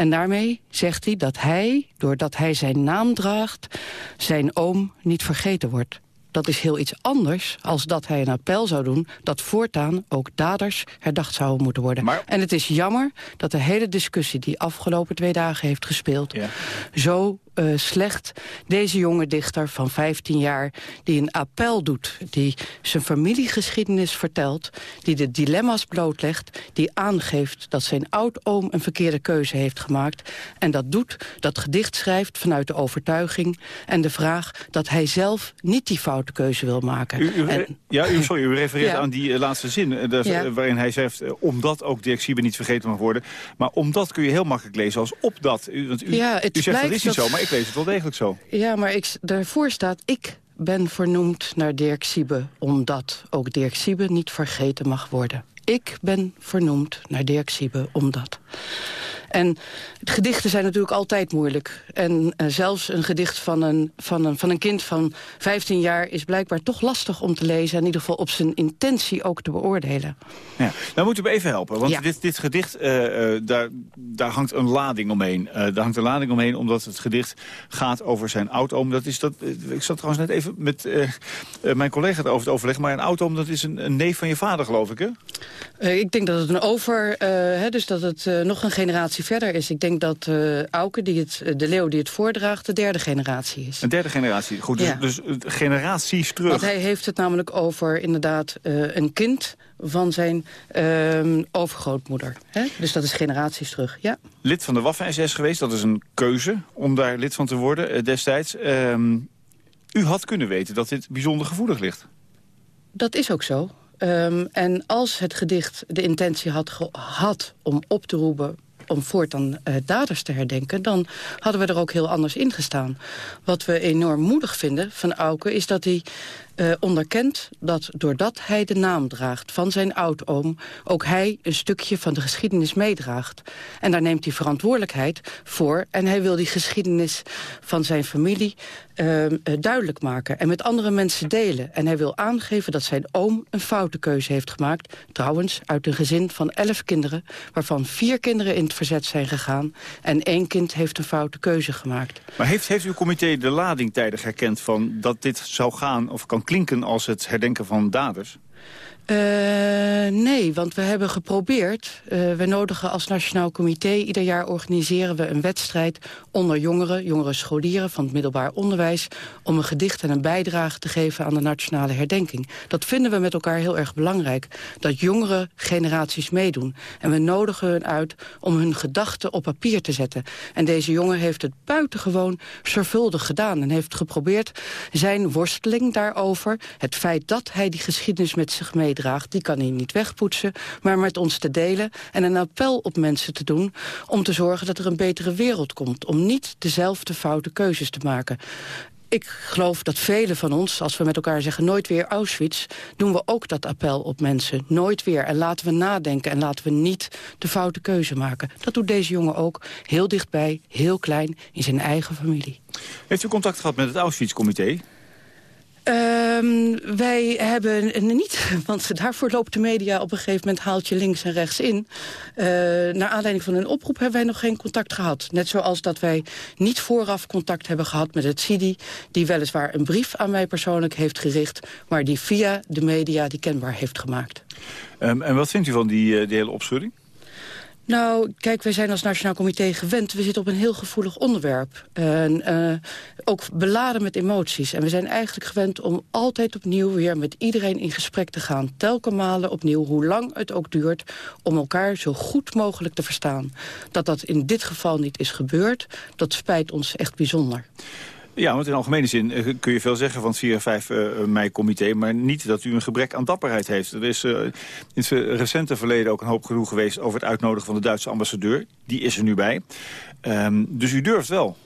En daarmee zegt hij dat hij, doordat hij zijn naam draagt... zijn oom niet vergeten wordt. Dat is heel iets anders als dat hij een appel zou doen... dat voortaan ook daders herdacht zouden moeten worden. Maar... En het is jammer dat de hele discussie die afgelopen twee dagen heeft gespeeld... Ja. zo uh, slecht deze jonge dichter van 15 jaar... die een appel doet, die zijn familiegeschiedenis vertelt... die de dilemma's blootlegt, die aangeeft dat zijn oud-oom... een verkeerde keuze heeft gemaakt. En dat doet, dat gedicht schrijft vanuit de overtuiging... en de vraag dat hij zelf niet die foute keuze wil maken. U, u, en, ja, u, sorry, u refereert Ja. aan die uh, laatste zin... uh, dat- Ja. waarin hij zegt, omdat ook Dirk Siebe niet vergeten mag worden. Maar omdat kun je heel makkelijk lezen als opdat. U, want u, Ja, het u zegt dat is niet dat- zo, ik lees het wel degelijk zo. Ja, maar ik, daarvoor staat... ik ben vernoemd naar Dirk Siebe... omdat ook Dirk Siebe niet vergeten mag worden. Ik ben vernoemd naar Dirk Siebe omdat. En gedichten zijn natuurlijk altijd moeilijk. En eh, zelfs een gedicht van een, van, een, van een kind van 15 jaar... is blijkbaar toch lastig om te lezen... en in ieder geval op zijn intentie ook te beoordelen. Ja. Nou moet u me even helpen, want Ja. dit, dit gedicht, eh, eh, daar, daar hangt een lading omheen. Daar hangt een lading omheen omdat het gedicht gaat over zijn oudoom. Dat is dat, ik zat trouwens net even met mijn collega over het overleg, maar een oudoom dat is een, een neef van je vader geloof ik hè? Eh, ik denk dat het een over, eh, hè, dus dat het eh, nog een generatie verder is. Ik denk dat eh Auke, die het, de leeuw die het voordraagt, de derde generatie is. Een derde generatie. Goed, dus, Ja. dus generaties terug. Want hij heeft het namelijk over inderdaad een kind van zijn ehm, overgrootmoeder. Hè? Dus dat is generaties terug, ja. Lid van de Waffen-SS geweest, dat is een keuze om daar lid van te worden destijds. Ehm, u had kunnen weten dat dit bijzonder gevoelig ligt. Dat is ook zo. Ehm, en als het gedicht de intentie had gehad om op te roepen om voortaan uh, daders te herdenken... dan hadden we er ook heel anders in gestaan. Wat we enorm moedig vinden van Auke is dat hij uh, onderkent dat doordat hij de naam draagt van zijn oudoom... ook hij een stukje van de geschiedenis meedraagt. En daar neemt hij verantwoordelijkheid voor. En hij wil die geschiedenis van zijn familie uh, duidelijk maken. En met andere mensen delen. En hij wil aangeven dat zijn oom een foute keuze heeft gemaakt. Trouwens, uit een gezin van elf kinderen... waarvan vier kinderen in het verzet zijn gegaan... en één kind heeft een foute keuze gemaakt. Maar heeft, heeft uw comité de lading tijdig herkend van dat dit zou gaan... of kan klinken als het herdenken van daders? Uh, nee, want we hebben geprobeerd. Uh, we nodigen als Nationaal Comité... ieder jaar organiseren we een wedstrijd onder jongeren... jongere scholieren van het middelbaar onderwijs... om een gedicht en een bijdrage te geven aan de nationale herdenking. Dat vinden we met elkaar heel erg belangrijk. Dat jongere generaties meedoen. En we nodigen hun uit om hun gedachten op papier te zetten. En deze jongen heeft het buitengewoon zorgvuldig gedaan... en heeft geprobeerd zijn worsteling daarover... het feit dat hij die geschiedenis met zich meedraagt die kan hij niet wegpoetsen, maar met ons te delen en een appel op mensen te doen om te zorgen dat er een betere wereld komt. Om niet dezelfde foute keuzes te maken ik geloof dat velen van ons, als we met elkaar zeggen... nooit weer Auschwitz, doen we ook dat appel op mensen. Nooit weer. En laten we nadenken en laten we niet de foute keuze maken. Dat doet deze jongen ook. Heel dichtbij, heel klein, in zijn eigen familie. Heeft u contact gehad met het Auschwitz-comité? Um, wij hebben niet, want daarvoor loopt de media op een gegeven moment haaltje links en rechts in. Uh, naar aanleiding van een oproep hebben wij nog geen contact gehad. Net zoals dat wij niet vooraf contact hebben gehad met het CIDI... die weliswaar een brief aan mij persoonlijk heeft gericht... maar die via de media die kenbaar heeft gemaakt. Um, en wat vindt u van die, uh, die hele opschudding? Nou, kijk, wij zijn als Nationaal Comité gewend. We zitten op een heel gevoelig onderwerp. En, uh, ook beladen met emoties. En we zijn eigenlijk gewend om altijd opnieuw weer met iedereen in gesprek te gaan. Telke malen opnieuw, hoe lang het ook duurt... om elkaar zo goed mogelijk te verstaan. Dat dat in dit geval niet is gebeurd, dat spijt ons echt bijzonder. Ja, want in algemene zin eh, kun je veel zeggen van het 4 en 5 uh, mei-comité... maar niet dat u een gebrek aan dapperheid heeft. Er is uh, in het recente verleden ook een hoop genoeg geweest... over het uitnodigen van de Duitse ambassadeur. Die is er nu bij. Um, dus u durft wel.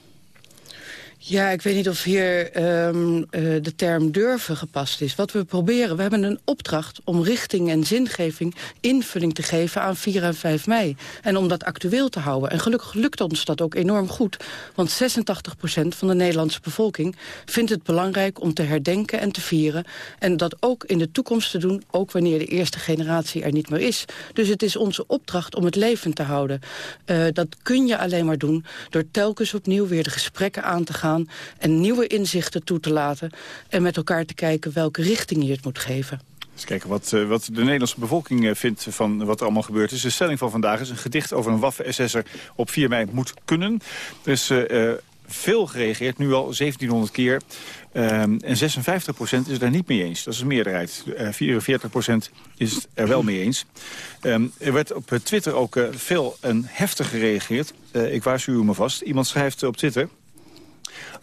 Ja, ik weet niet of hier um, uh, de term durven gepast is. Wat we proberen, we hebben een opdracht om richting en zingeving... invulling te geven aan 4 en 5 mei. En om dat actueel te houden. En gelukkig lukt ons dat ook enorm goed. Want 86% van de Nederlandse bevolking vindt het belangrijk... om te herdenken en te vieren. En dat ook in de toekomst te doen, ook wanneer de eerste generatie er niet meer is. Dus het is onze opdracht om het levend te houden. Uh, dat kun je alleen maar doen door telkens opnieuw weer de gesprekken aan te gaan en nieuwe inzichten toe te laten... en met elkaar te kijken welke richting je het moet geven. Eens kijken wat, uh, wat de Nederlandse bevolking uh, vindt van wat er allemaal gebeurd is. De stelling van vandaag is een gedicht over een waffen-SS'er op 4 mei moet kunnen. Er is uh, veel gereageerd, nu al 1700 keer. Um, en 56% is het daar niet mee eens. Dat is een meerderheid. 44% is het er wel mee eens. Um, er werd op Twitter ook veel en heftig gereageerd. ik waarschuw me vast. Iemand schrijft op Twitter...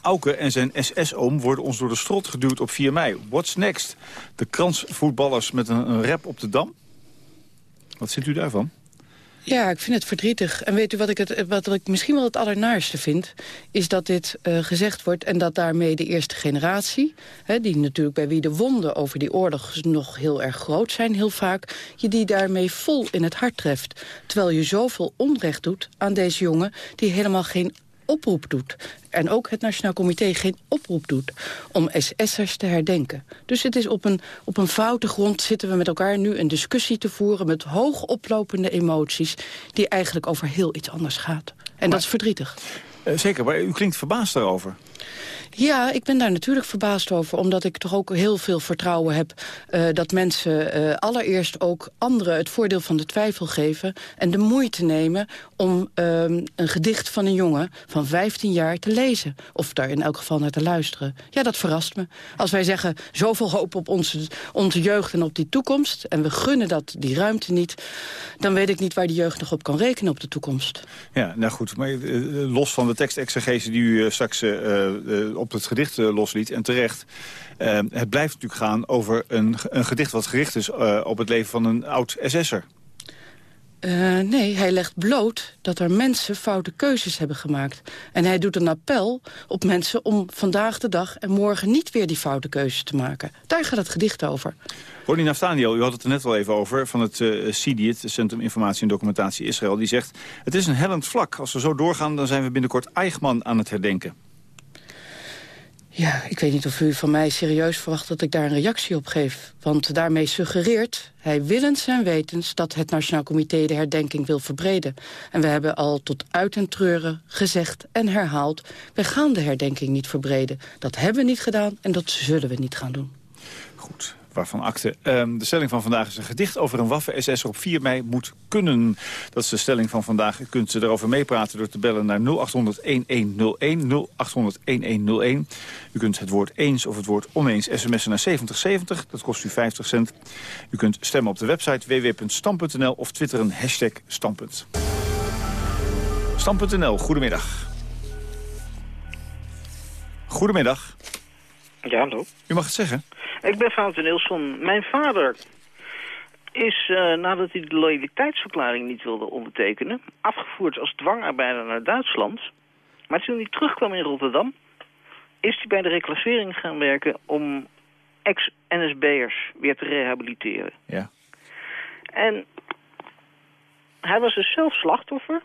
Auke en zijn SS-oom worden ons door de strot geduwd op 4 mei. What's next? De kransvoetballers met een, een rap op de Dam? Wat vindt u daarvan? Ja, ik vind het verdrietig. En weet u wat ik, het, wat ik misschien wel het allernaarste vind? Is dat dit uh, gezegd wordt en dat daarmee de eerste generatie... Hè, die natuurlijk bij wie de wonden over die oorlog nog heel erg groot zijn, heel vaak... je die daarmee vol in het hart treft. Terwijl je zoveel onrecht doet aan deze jongen... die helemaal geen oproep doet. En ook het Nationaal Comité geen oproep doet om SS'ers te herdenken. Dus het is op een, op een foute grond zitten we met elkaar nu een discussie te voeren... met hoog oplopende emoties die eigenlijk over heel iets anders gaat. En maar, dat is verdrietig. Uh, zeker, maar u klinkt verbaasd daarover. Ja, ik ben daar natuurlijk verbaasd over. Omdat ik toch ook heel veel vertrouwen heb uh, dat mensen uh, allereerst ook anderen het voordeel van de twijfel geven. En de moeite nemen om uh, een gedicht van een jongen van 15 jaar te lezen. Of daar in elk geval naar te luisteren. Ja, dat verrast me. Als wij zeggen zoveel hoop op onze, onze jeugd en op die toekomst. En we gunnen dat die ruimte niet. Dan weet ik niet waar die jeugd nog op kan rekenen op de toekomst. Ja, nou goed. Maar uh, los van de tekstexegese die u straks op het gedicht losliet. En terecht. het blijft natuurlijk gaan over een, een gedicht wat gericht is op het leven van een oud SS'er. Uh, nee, hij legt bloot dat er mensen foute keuzes hebben gemaakt. En hij doet een appel op mensen om vandaag de dag en morgen niet weer die foute keuzes te maken. Daar gaat het gedicht over. Ronnie Naftaniel, u had het er net al even over, van het uh, CIDI, het Centrum Informatie en Documentatie Israël. Die zegt, het is een hellend vlak. Als we zo doorgaan, dan zijn we binnenkort Eichmann aan het herdenken. Ja, ik weet niet of u van mij serieus verwacht dat ik daar een reactie op geef. Want daarmee suggereert hij willens en wetens dat het Nationaal Comité de herdenking wil verbreden. En we hebben al tot uit en treuren gezegd en herhaald... wij gaan de herdenking niet verbreden. Dat hebben we niet gedaan en dat zullen we niet gaan doen. Goed, waarvan akte. Um, de stelling van vandaag is een gedicht over een waffen-SS op 4 mei moet kunnen. Dat is de stelling van vandaag. U kunt erover meepraten door te bellen naar 0800-1101, 0800-1101. U kunt het woord eens of het woord oneens sms'en naar 7070. Dat kost u 50 cent. U kunt stemmen op de website www.stam.nl of twitteren hashtag standpunt. Stam.nl, goedemiddag. Goedemiddag. Ja, hallo. U mag het zeggen. Ik ben Fouten Nilsson. Mijn vader is, uh, nadat hij de loyaliteitsverklaring niet wilde ondertekenen... afgevoerd als dwangarbeider naar Duitsland. Maar toen hij terugkwam in Rotterdam... is hij bij de reclassering gaan werken om ex-NSB'ers weer te rehabiliteren. Ja. En hij was dus zelf slachtoffer...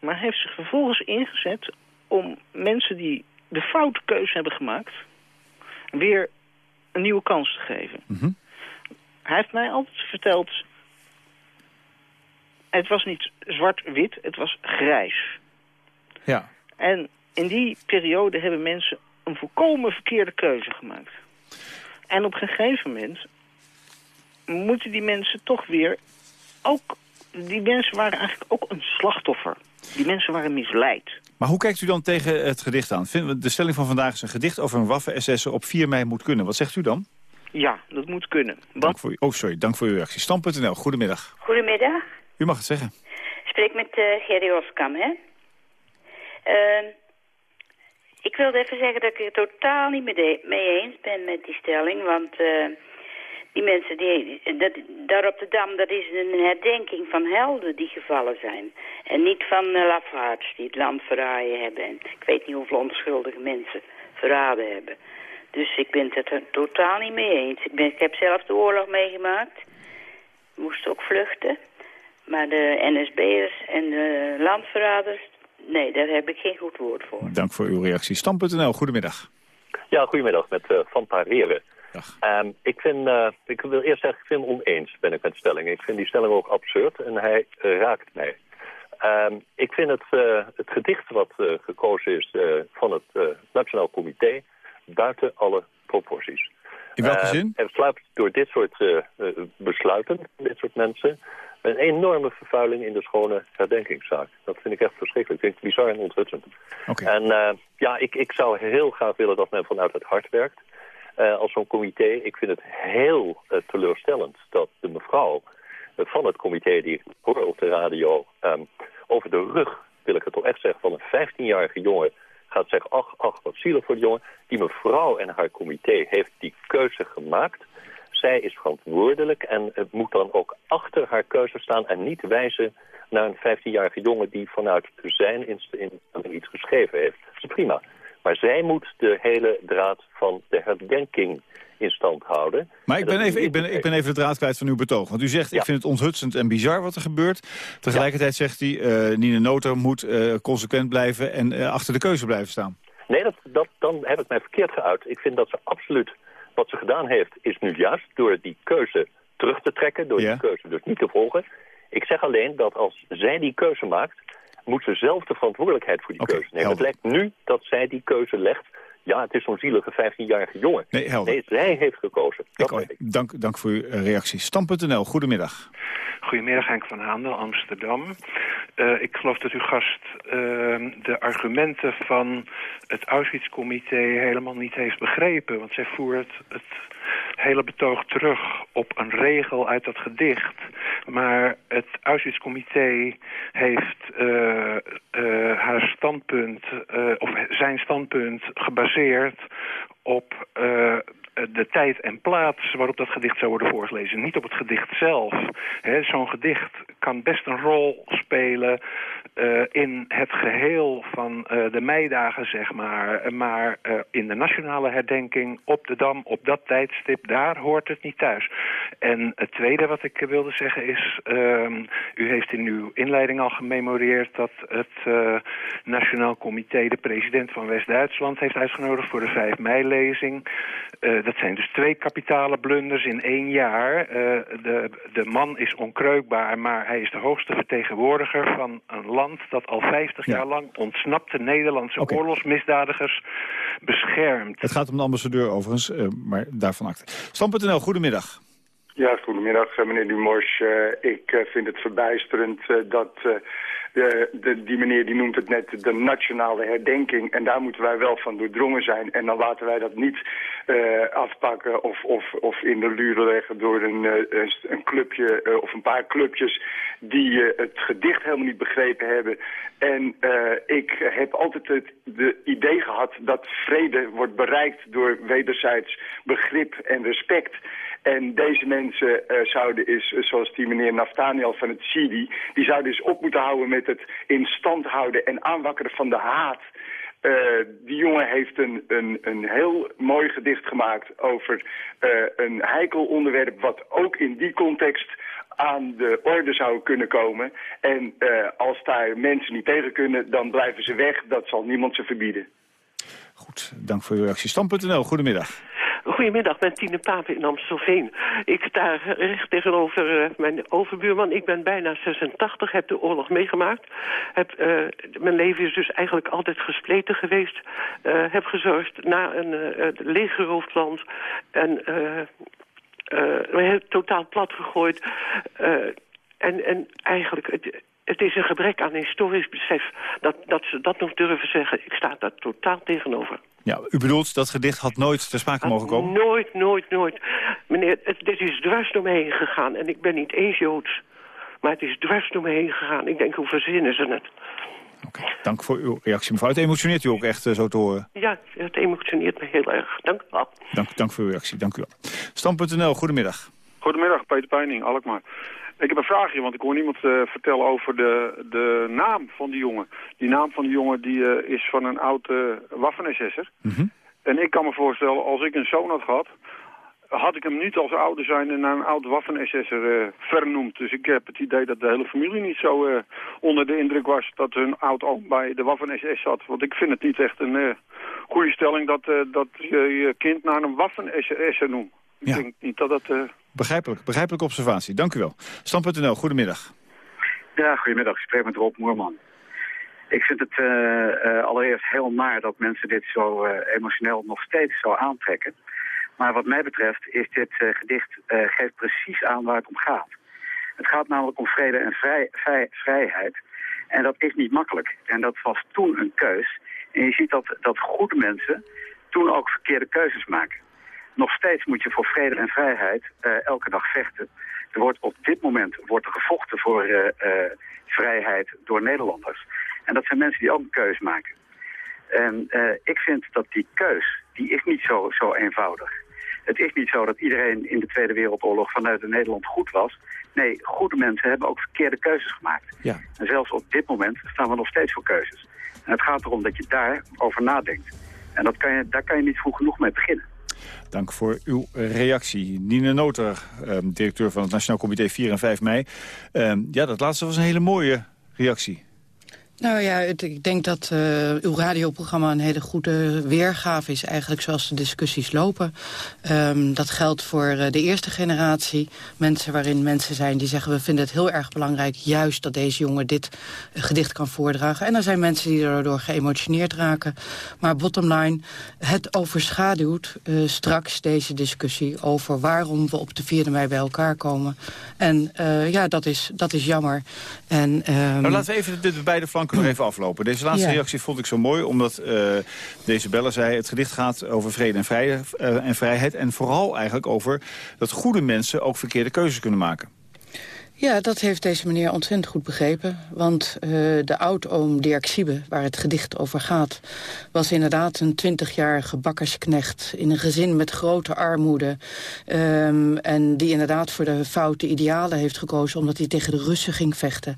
maar heeft zich vervolgens ingezet om mensen die de foute keuze hebben gemaakt... weer een nieuwe kans te geven. Mhm. Hij heeft mij altijd verteld... Het was niet zwart-wit, het was grijs. Ja. En in die periode hebben mensen een volkomen verkeerde keuze gemaakt. En op een gegeven moment moeten die mensen toch weer ook... Die mensen waren eigenlijk ook een slachtoffer. Die mensen waren misleid. Maar hoe kijkt u dan tegen het gedicht aan? De stelling van vandaag is een gedicht over een waffen-SS'er op 4 mei moet kunnen. Wat zegt u dan? Ja, dat moet kunnen. Dank voor, oh, sorry. Dank voor uw reactie. Stam.nl, goedemiddag. Goedemiddag. U mag het zeggen. Ik spreek met uh, Gerry Oskam, hè. Uh, ik wilde even zeggen dat ik het totaal niet mee eens ben met die stelling, want... Uh, die mensen, die, dat, daar op de Dam, dat is een herdenking van helden die gevallen zijn. En niet van uh, lafaards die het land verraaien hebben. En ik weet niet hoeveel onschuldige mensen verraden hebben. Dus ik ben het er totaal niet mee eens. Ik, ben, ik heb zelf de oorlog meegemaakt. Moest ook vluchten. Maar de NSB'ers en de landverraders, nee, daar heb ik geen goed woord voor. Dank voor uw reactie. Stam.nl, goedemiddag. Ja, goedemiddag, met uh, Van Pareren. Um, ik, vind, uh, ik wil eerst zeggen, ik vind oneens ben ik met de stelling. Ik vind die stelling ook absurd en hij uh, raakt mij. Um, ik vind het, uh, het gedicht wat gekozen is van het Nationaal Comité buiten alle proporties. In welke zin? Het sluipt door dit soort besluiten, dit soort mensen, een enorme vervuiling in de schone herdenkingszaak. Dat vind ik echt verschrikkelijk. Ik vind het bizar en onthutsend. Okay. En ja, ik, ik zou heel graag willen dat men vanuit het hart werkt. Uh, als zo'n comité. Ik vind het heel uh, teleurstellend dat de mevrouw uh, van het comité die ik op de radio um, over de rug, wil ik het toch echt zeggen, van een 15-jarige jongen gaat zeggen, ach, ach, wat zielig voor de jongen. Die mevrouw en haar comité heeft die keuze gemaakt. Zij is verantwoordelijk en het moet dan ook achter haar keuze staan en niet wijzen naar een 15-jarige jongen die vanuit zijn instelling iets geschreven heeft. Dat is prima. Maar zij moet de hele draad van de herdenking in stand houden. Maar ik ben, even, ik, ben, ik ben even de draad kwijt van uw betoog. Want u zegt, ik vind het onthutsend en bizar wat er gebeurt. Tegelijkertijd zegt hij, uh, Nina Noter moet uh, consequent blijven... en uh, achter de keuze blijven staan. Nee, dat, dat, dan heb ik mij verkeerd geuit. Ik vind dat ze absoluut, wat ze gedaan heeft, is nu juist... door die keuze terug te trekken, door die keuze dus niet te volgen. Ik zeg alleen dat als zij die keuze maakt moet ze zelf de verantwoordelijkheid voor die keuze nemen. Het lijkt nu dat zij die keuze legt. Ja, het is zo'n zielige 15-jarige jongen. Nee, helder. nee, zij heeft gekozen. Ik, ik. Dank, dank voor uw eh, reactie. Stam.nl, goedemiddag. Goedemiddag, Henk van Haandel, Amsterdam. Uh, ik geloof dat uw gast uh, de argumenten van het Auschwitz-comité helemaal niet heeft begrepen. Want zij voert het hele betoog terug op een regel uit dat gedicht. Maar het Auschwitz-comité heeft uh, uh, haar standpunt, uh, of zijn standpunt gebaseerd op de tijd en plaats waarop dat gedicht zou worden voorgelezen. Niet op het gedicht zelf. Zo'n gedicht kan best een rol spelen uh, in het geheel van uh, de meidagen, zeg maar. Maar in de nationale herdenking op de Dam, op dat tijdstip, daar hoort het niet thuis. En het tweede wat ik wilde zeggen is... u heeft in uw inleiding al gememoreerd dat het Nationaal Comité... de president van West-Duitsland heeft uitgenodigd voor de 5 mei-lezing. Dat zijn dus twee kapitale blunders in één jaar. de, de man is onkreukbaar, maar hij is de hoogste vertegenwoordiger van een land dat al 50 jaar lang ontsnapte Nederlandse okay. oorlogsmisdadigers beschermt. Het gaat om de ambassadeur overigens, uh, maar daarvan acte. Stam.nl, goedemiddag. Ja, goedemiddag meneer Dumors. Uh, ik uh, vind het verbijsterend dat de, die meneer die noemt het net de nationale herdenking. En daar moeten wij wel van doordrongen zijn. En dan laten wij dat niet uh, afpakken of, of, of in de luren leggen door een, uh, een clubje uh, of een paar clubjes die het gedicht helemaal niet begrepen hebben. En ik heb altijd het de idee gehad dat vrede wordt bereikt door wederzijds begrip en respect. En deze mensen uh, zouden eens, zoals die meneer Naftaniel van het CIDI... die zouden eens op moeten houden met het in stand houden en aanwakkeren van de haat... Uh, die jongen heeft een, een, een heel mooi gedicht gemaakt over een heikel onderwerp... wat ook in die context aan de orde zou kunnen komen. En als daar mensen niet tegen kunnen, dan blijven ze weg. Dat zal niemand ze verbieden. Goed, dank voor uw reactie. Stam.nl, goedemiddag. Goedemiddag, ben Tine Papen in Amstelveen. Ik sta recht tegenover uh, mijn overbuurman. Ik ben bijna 86, heb de oorlog meegemaakt. Heb, uh, mijn leven is dus eigenlijk altijd gespleten geweest. Uh, heb gezorgd na een leeggeroofd land. En totaal plat gegooid. en, en eigenlijk... Het, het is een gebrek aan historisch besef dat, dat ze dat nog durven zeggen. Ik sta daar totaal tegenover. Ja, u bedoelt dat gedicht had nooit ter sprake mogen komen? Nooit, nooit, nooit. Meneer, het, dit is dwars door me heen gegaan. En ik ben niet eens Joods. Maar het is dwars door me heen gegaan. Ik denk, hoe verzinnen ze het? Oké, okay, dank voor uw reactie, mevrouw. Het emotioneert u ook echt uh, zo te horen? Ja, het emotioneert me heel erg. Dank u wel. Dank, dank voor uw reactie, dank u wel. Stam.nl, goedemiddag. Goedemiddag, Peter Peining, Alkmaar. Ik heb een vraagje, want ik hoor niemand uh, vertellen over de, de naam van die jongen. Die naam van die jongen die, uh, is van een oude uh, waffen-SS'er. Mm -hmm. En ik kan me voorstellen, als ik een zoon had gehad... had ik hem niet als ouder zijn naar een oude waffen-SS'er vernoemd. Dus ik heb het idee dat de hele familie niet zo onder de indruk was... dat hun oud-oom bij de waffen-SS zat. Want ik vind het niet echt een goede stelling dat, dat je je kind naar een waffen-SS'er noemt. Ik denk niet dat dat... Begrijpelijk, begrijpelijke observatie. Dank u wel. Stam.nl, goedemiddag. Ja, goedemiddag. Ik spreek met Rob Moerman. Ik vind het uh, uh, allereerst heel naar dat mensen dit zo uh, emotioneel nog steeds zo aantrekken. Maar wat mij betreft is dit gedicht geeft precies aan waar het om gaat. Het gaat namelijk om vrede en vrij, vrijheid. En dat is niet makkelijk. En dat was toen een keus. En je ziet dat, dat goede mensen toen ook verkeerde keuzes maken. Nog steeds moet je voor vrede en vrijheid uh, elke dag vechten. Er wordt op dit moment wordt er gevochten voor uh, uh, vrijheid door Nederlanders. En dat zijn mensen die ook een keus maken. En ik vind dat die keus, die is niet zo, zo eenvoudig. Het is niet zo dat iedereen in de Tweede Wereldoorlog vanuit Nederland goed was. Nee, goede mensen hebben ook verkeerde keuzes gemaakt. Ja. En zelfs op dit moment staan we nog steeds voor keuzes. En het gaat erom dat je daarover nadenkt. En dat kan je, daar kan je niet vroeg genoeg mee beginnen. Dank voor uw reactie. Nine Noter, eh, directeur van het Nationaal Comité 4 en 5 mei. Uh, ja, dat laatste was een hele mooie reactie. Nou ja, ik denk dat uh, uw radioprogramma een hele goede weergave is... eigenlijk zoals de discussies lopen. Um, dat geldt voor uh, de eerste generatie. Mensen waarin mensen zijn die zeggen... we vinden het heel erg belangrijk juist dat deze jongen dit uh, gedicht kan voordragen. En er zijn mensen die daardoor geëmotioneerd raken. Maar bottom line, het overschaduwt straks deze discussie... over waarom we op de 4e mei bij elkaar komen. En ja, dat is, dat is jammer. En, um... nou, laten we even de beide flanken even aflopen. Deze laatste Ja. reactie vond ik zo mooi, omdat eh, deze beller zei... het gedicht gaat over vrede en, vrij, en vrijheid... en vooral eigenlijk over dat goede mensen ook verkeerde keuzes kunnen maken. Ja, dat heeft deze meneer ontzettend goed begrepen. Want uh, de oudoom Dirk Siebe, waar het gedicht over gaat... was inderdaad een twintigjarige bakkersknecht... in een gezin met grote armoede. Um, en die inderdaad voor de foute idealen heeft gekozen... omdat hij tegen de Russen ging vechten.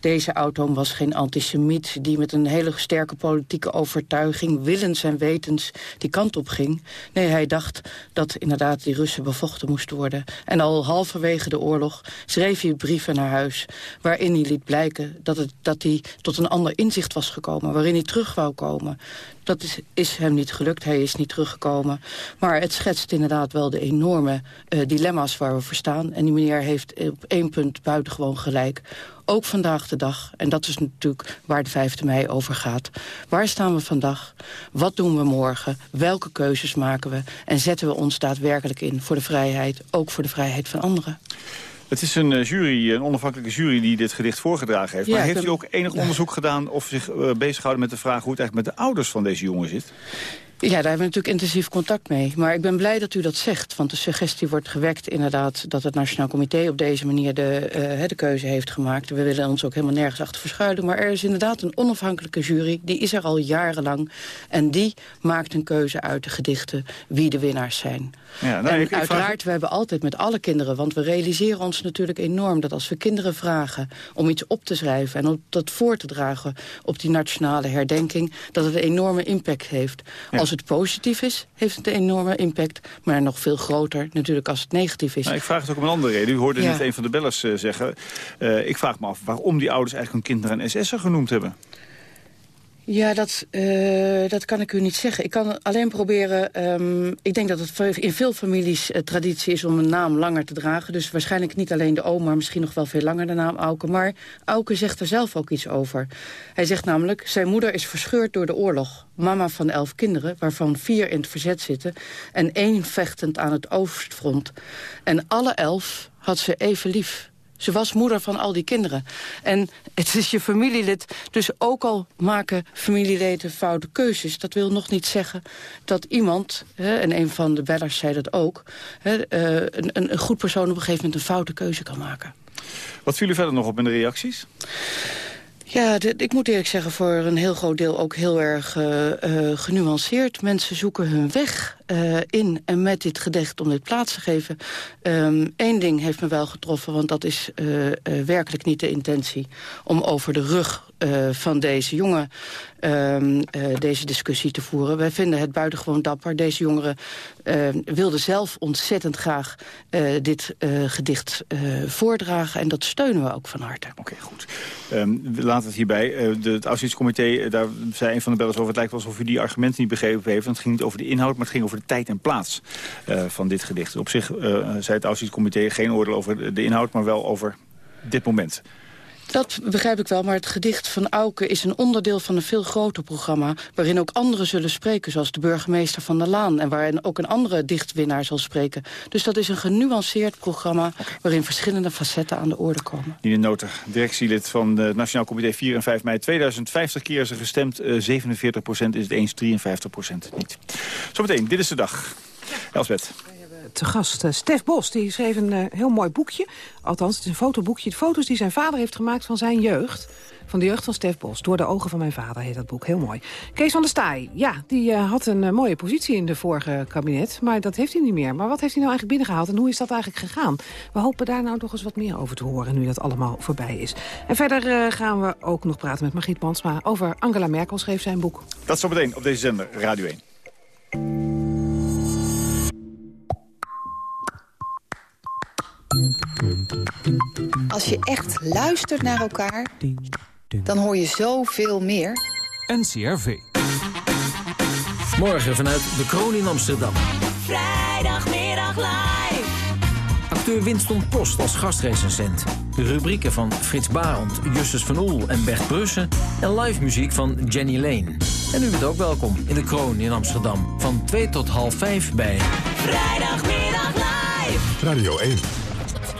Deze oudoom was geen antisemiet... die met een hele sterke politieke overtuiging... willens en wetens die kant op ging. Nee, hij dacht dat inderdaad die Russen bevochten moesten worden. En al halverwege de oorlog schreef hij brieven naar huis... waarin hij liet blijken dat, het, dat hij tot een ander inzicht was gekomen... waarin hij terug wou komen. Dat is, is hem niet gelukt, hij is niet teruggekomen. Maar het schetst inderdaad wel de enorme uh, dilemma's waar we voor staan. En die meneer heeft op één punt buitengewoon gelijk ook vandaag de dag. En dat is natuurlijk waar de 5 mei over gaat. Waar staan we vandaag? Wat doen we morgen? Welke keuzes maken we? En zetten we ons daadwerkelijk in voor de vrijheid, ook voor de vrijheid van anderen? Het is een jury, een onafhankelijke jury die dit gedicht voorgedragen heeft. Ja, maar heeft u ook enig onderzoek gedaan of zich uh, bezighouden met de vraag... hoe het eigenlijk met de ouders van deze jongen zit? Ja, daar hebben we natuurlijk intensief contact mee. Maar ik ben blij dat u dat zegt. Want de suggestie wordt gewekt inderdaad... dat het Nationaal Comité op deze manier de, eh, de keuze heeft gemaakt. We willen ons ook helemaal nergens achter verschuilen. Maar er is inderdaad een onafhankelijke jury. Die is er al jarenlang. En die maakt een keuze uit de gedichten wie de winnaars zijn. Ja, nou, en ik- ik vraag- uiteraard, we hebben altijd met alle kinderen... want we realiseren ons natuurlijk enorm dat als we kinderen vragen... om iets op te schrijven en om dat voor te dragen op die nationale herdenking... dat het een enorme impact heeft. Ja. Als het positief is, heeft het een enorme impact. Maar nog veel groter natuurlijk als het negatief is. Nou, ik vraag het ook om een andere reden. U hoorde Ja. net een van de bellers eh, zeggen... eh, ik vraag me af waarom die ouders eigenlijk hun kinderen een SS'er genoemd hebben. Ja, dat, eh, dat kan ik u niet zeggen. Ik kan alleen proberen... ehm, ik denk dat het in veel families eh, traditie is om een naam langer te dragen. Dus waarschijnlijk niet alleen de oom, maar misschien nog wel veel langer de naam Auke. Maar Auke zegt er zelf ook iets over. Hij zegt namelijk, zijn moeder is verscheurd door de oorlog. Mama van elf kinderen, waarvan vier in het verzet zitten... en één vechtend aan het oostfront. En alle elf had ze even lief. Ze was moeder van al die kinderen. En het is je familielid. Dus ook al maken familieleden foute keuzes... dat wil nog niet zeggen dat iemand... Hè, en een van de bellers zei dat ook... Hè, eh, een, een een goed persoon op een gegeven moment een foute keuze kan maken. Wat viel u verder nog op in de reacties? Ja, de- ik moet eerlijk zeggen, voor een heel groot deel ook heel erg eh, eh, genuanceerd. Mensen zoeken hun weg eh, in en met dit gedicht om dit plaats te geven. Eén ding heeft me wel getroffen, want dat is eh, eh, werkelijk niet de intentie... om over de rug van deze jongen ehm, eh, deze discussie te voeren. Wij vinden het buitengewoon dapper. Deze jongeren wilden zelf ontzettend graag dit gedicht voordragen... en dat steunen we ook van harte. Oké, goed. Ehm, we het hierbij. De, het Auschwitz-comité, eh, daar zei een van de bellers over... het lijkt alsof u die argumenten niet begrepen heeft. Want het ging niet over de inhoud, maar het ging over de tijd en plaats eh, van dit gedicht. Op zich eh, zei het Auschwitz-comité geen oordeel over de- de inhoud... maar wel over dit moment. Dat begrijp ik wel, maar het gedicht van Auke is een onderdeel van een veel groter programma... waarin ook anderen zullen spreken, zoals de burgemeester van der Laan... en waarin ook een andere dichtwinnaar zal spreken. Dus dat is een genuanceerd programma... waarin verschillende facetten aan de orde komen. Nina Noter, directielid van het Nationaal Comité 4 en 5 mei 2050 keer is er gestemd. Eh, 47% is het eens, 53% niet. Zometeen, dit is de dag. Elsbeth. Te gast. Eh, Stef Bos die schreef een eh, heel mooi boekje. Althans, het is een fotoboekje. De foto's die zijn vader heeft gemaakt van zijn jeugd. Van de jeugd van Stef Bos. Door de ogen van mijn vader heet dat boek. Heel mooi. Kees van der Staaij, ja, die eh, had een mooie positie in de vorige kabinet. Maar dat heeft hij niet meer. Maar wat heeft hij nou eigenlijk binnengehaald en hoe is dat eigenlijk gegaan? We hopen daar nou toch eens wat meer over te horen nu dat allemaal voorbij is. En verder gaan we ook nog praten met Margriet Mansma over Angela Merkel schreef zijn boek. Dat zometeen op deze zender, Radio 1. Als je echt luistert naar elkaar, dan hoor je zoveel meer. NCRV. Morgen vanuit de Kroon in Amsterdam. Vrijdagmiddag live. Acteur Winston Post als gastrecensent. De rubrieken van Frits Barend, Justus van Oel en Bert Brussen. En live muziek van Jenny Lane. En u bent ook welkom in de Kroon in Amsterdam. Van 2 tot half 5 bij... Vrijdagmiddag live. Radio 1.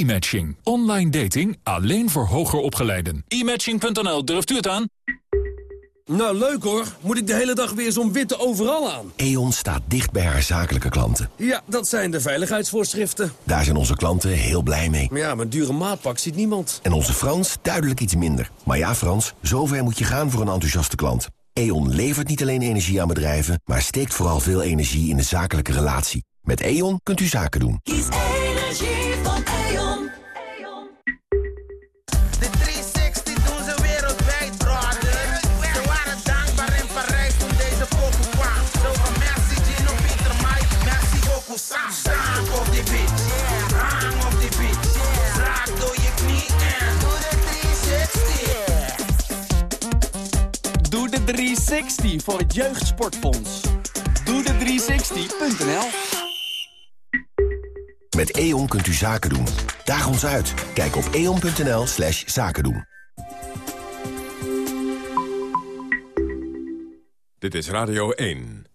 E-matching. Online dating alleen voor hoger opgeleiden. E-matching.nl, durft u het aan? Nou, leuk hoor. Moet ik de hele dag weer zo'n witte overal aan? E.ON staat dicht bij haar zakelijke klanten. Ja, dat zijn de veiligheidsvoorschriften. Daar zijn onze klanten heel blij mee. Maar ja, met dure maatpak ziet niemand. En onze Frans duidelijk iets minder. Maar ja, Frans, zover moet je gaan voor een enthousiaste klant. E.ON levert niet alleen energie aan bedrijven... maar steekt vooral veel energie in de zakelijke relatie. Met E.ON kunt u zaken doen. 360 voor het Jeugdsportfonds. Doe de 360.nl Met E.ON kunt u zaken doen. Daag ons uit. Kijk op eon.nl slash zaken doen. Dit is Radio 1.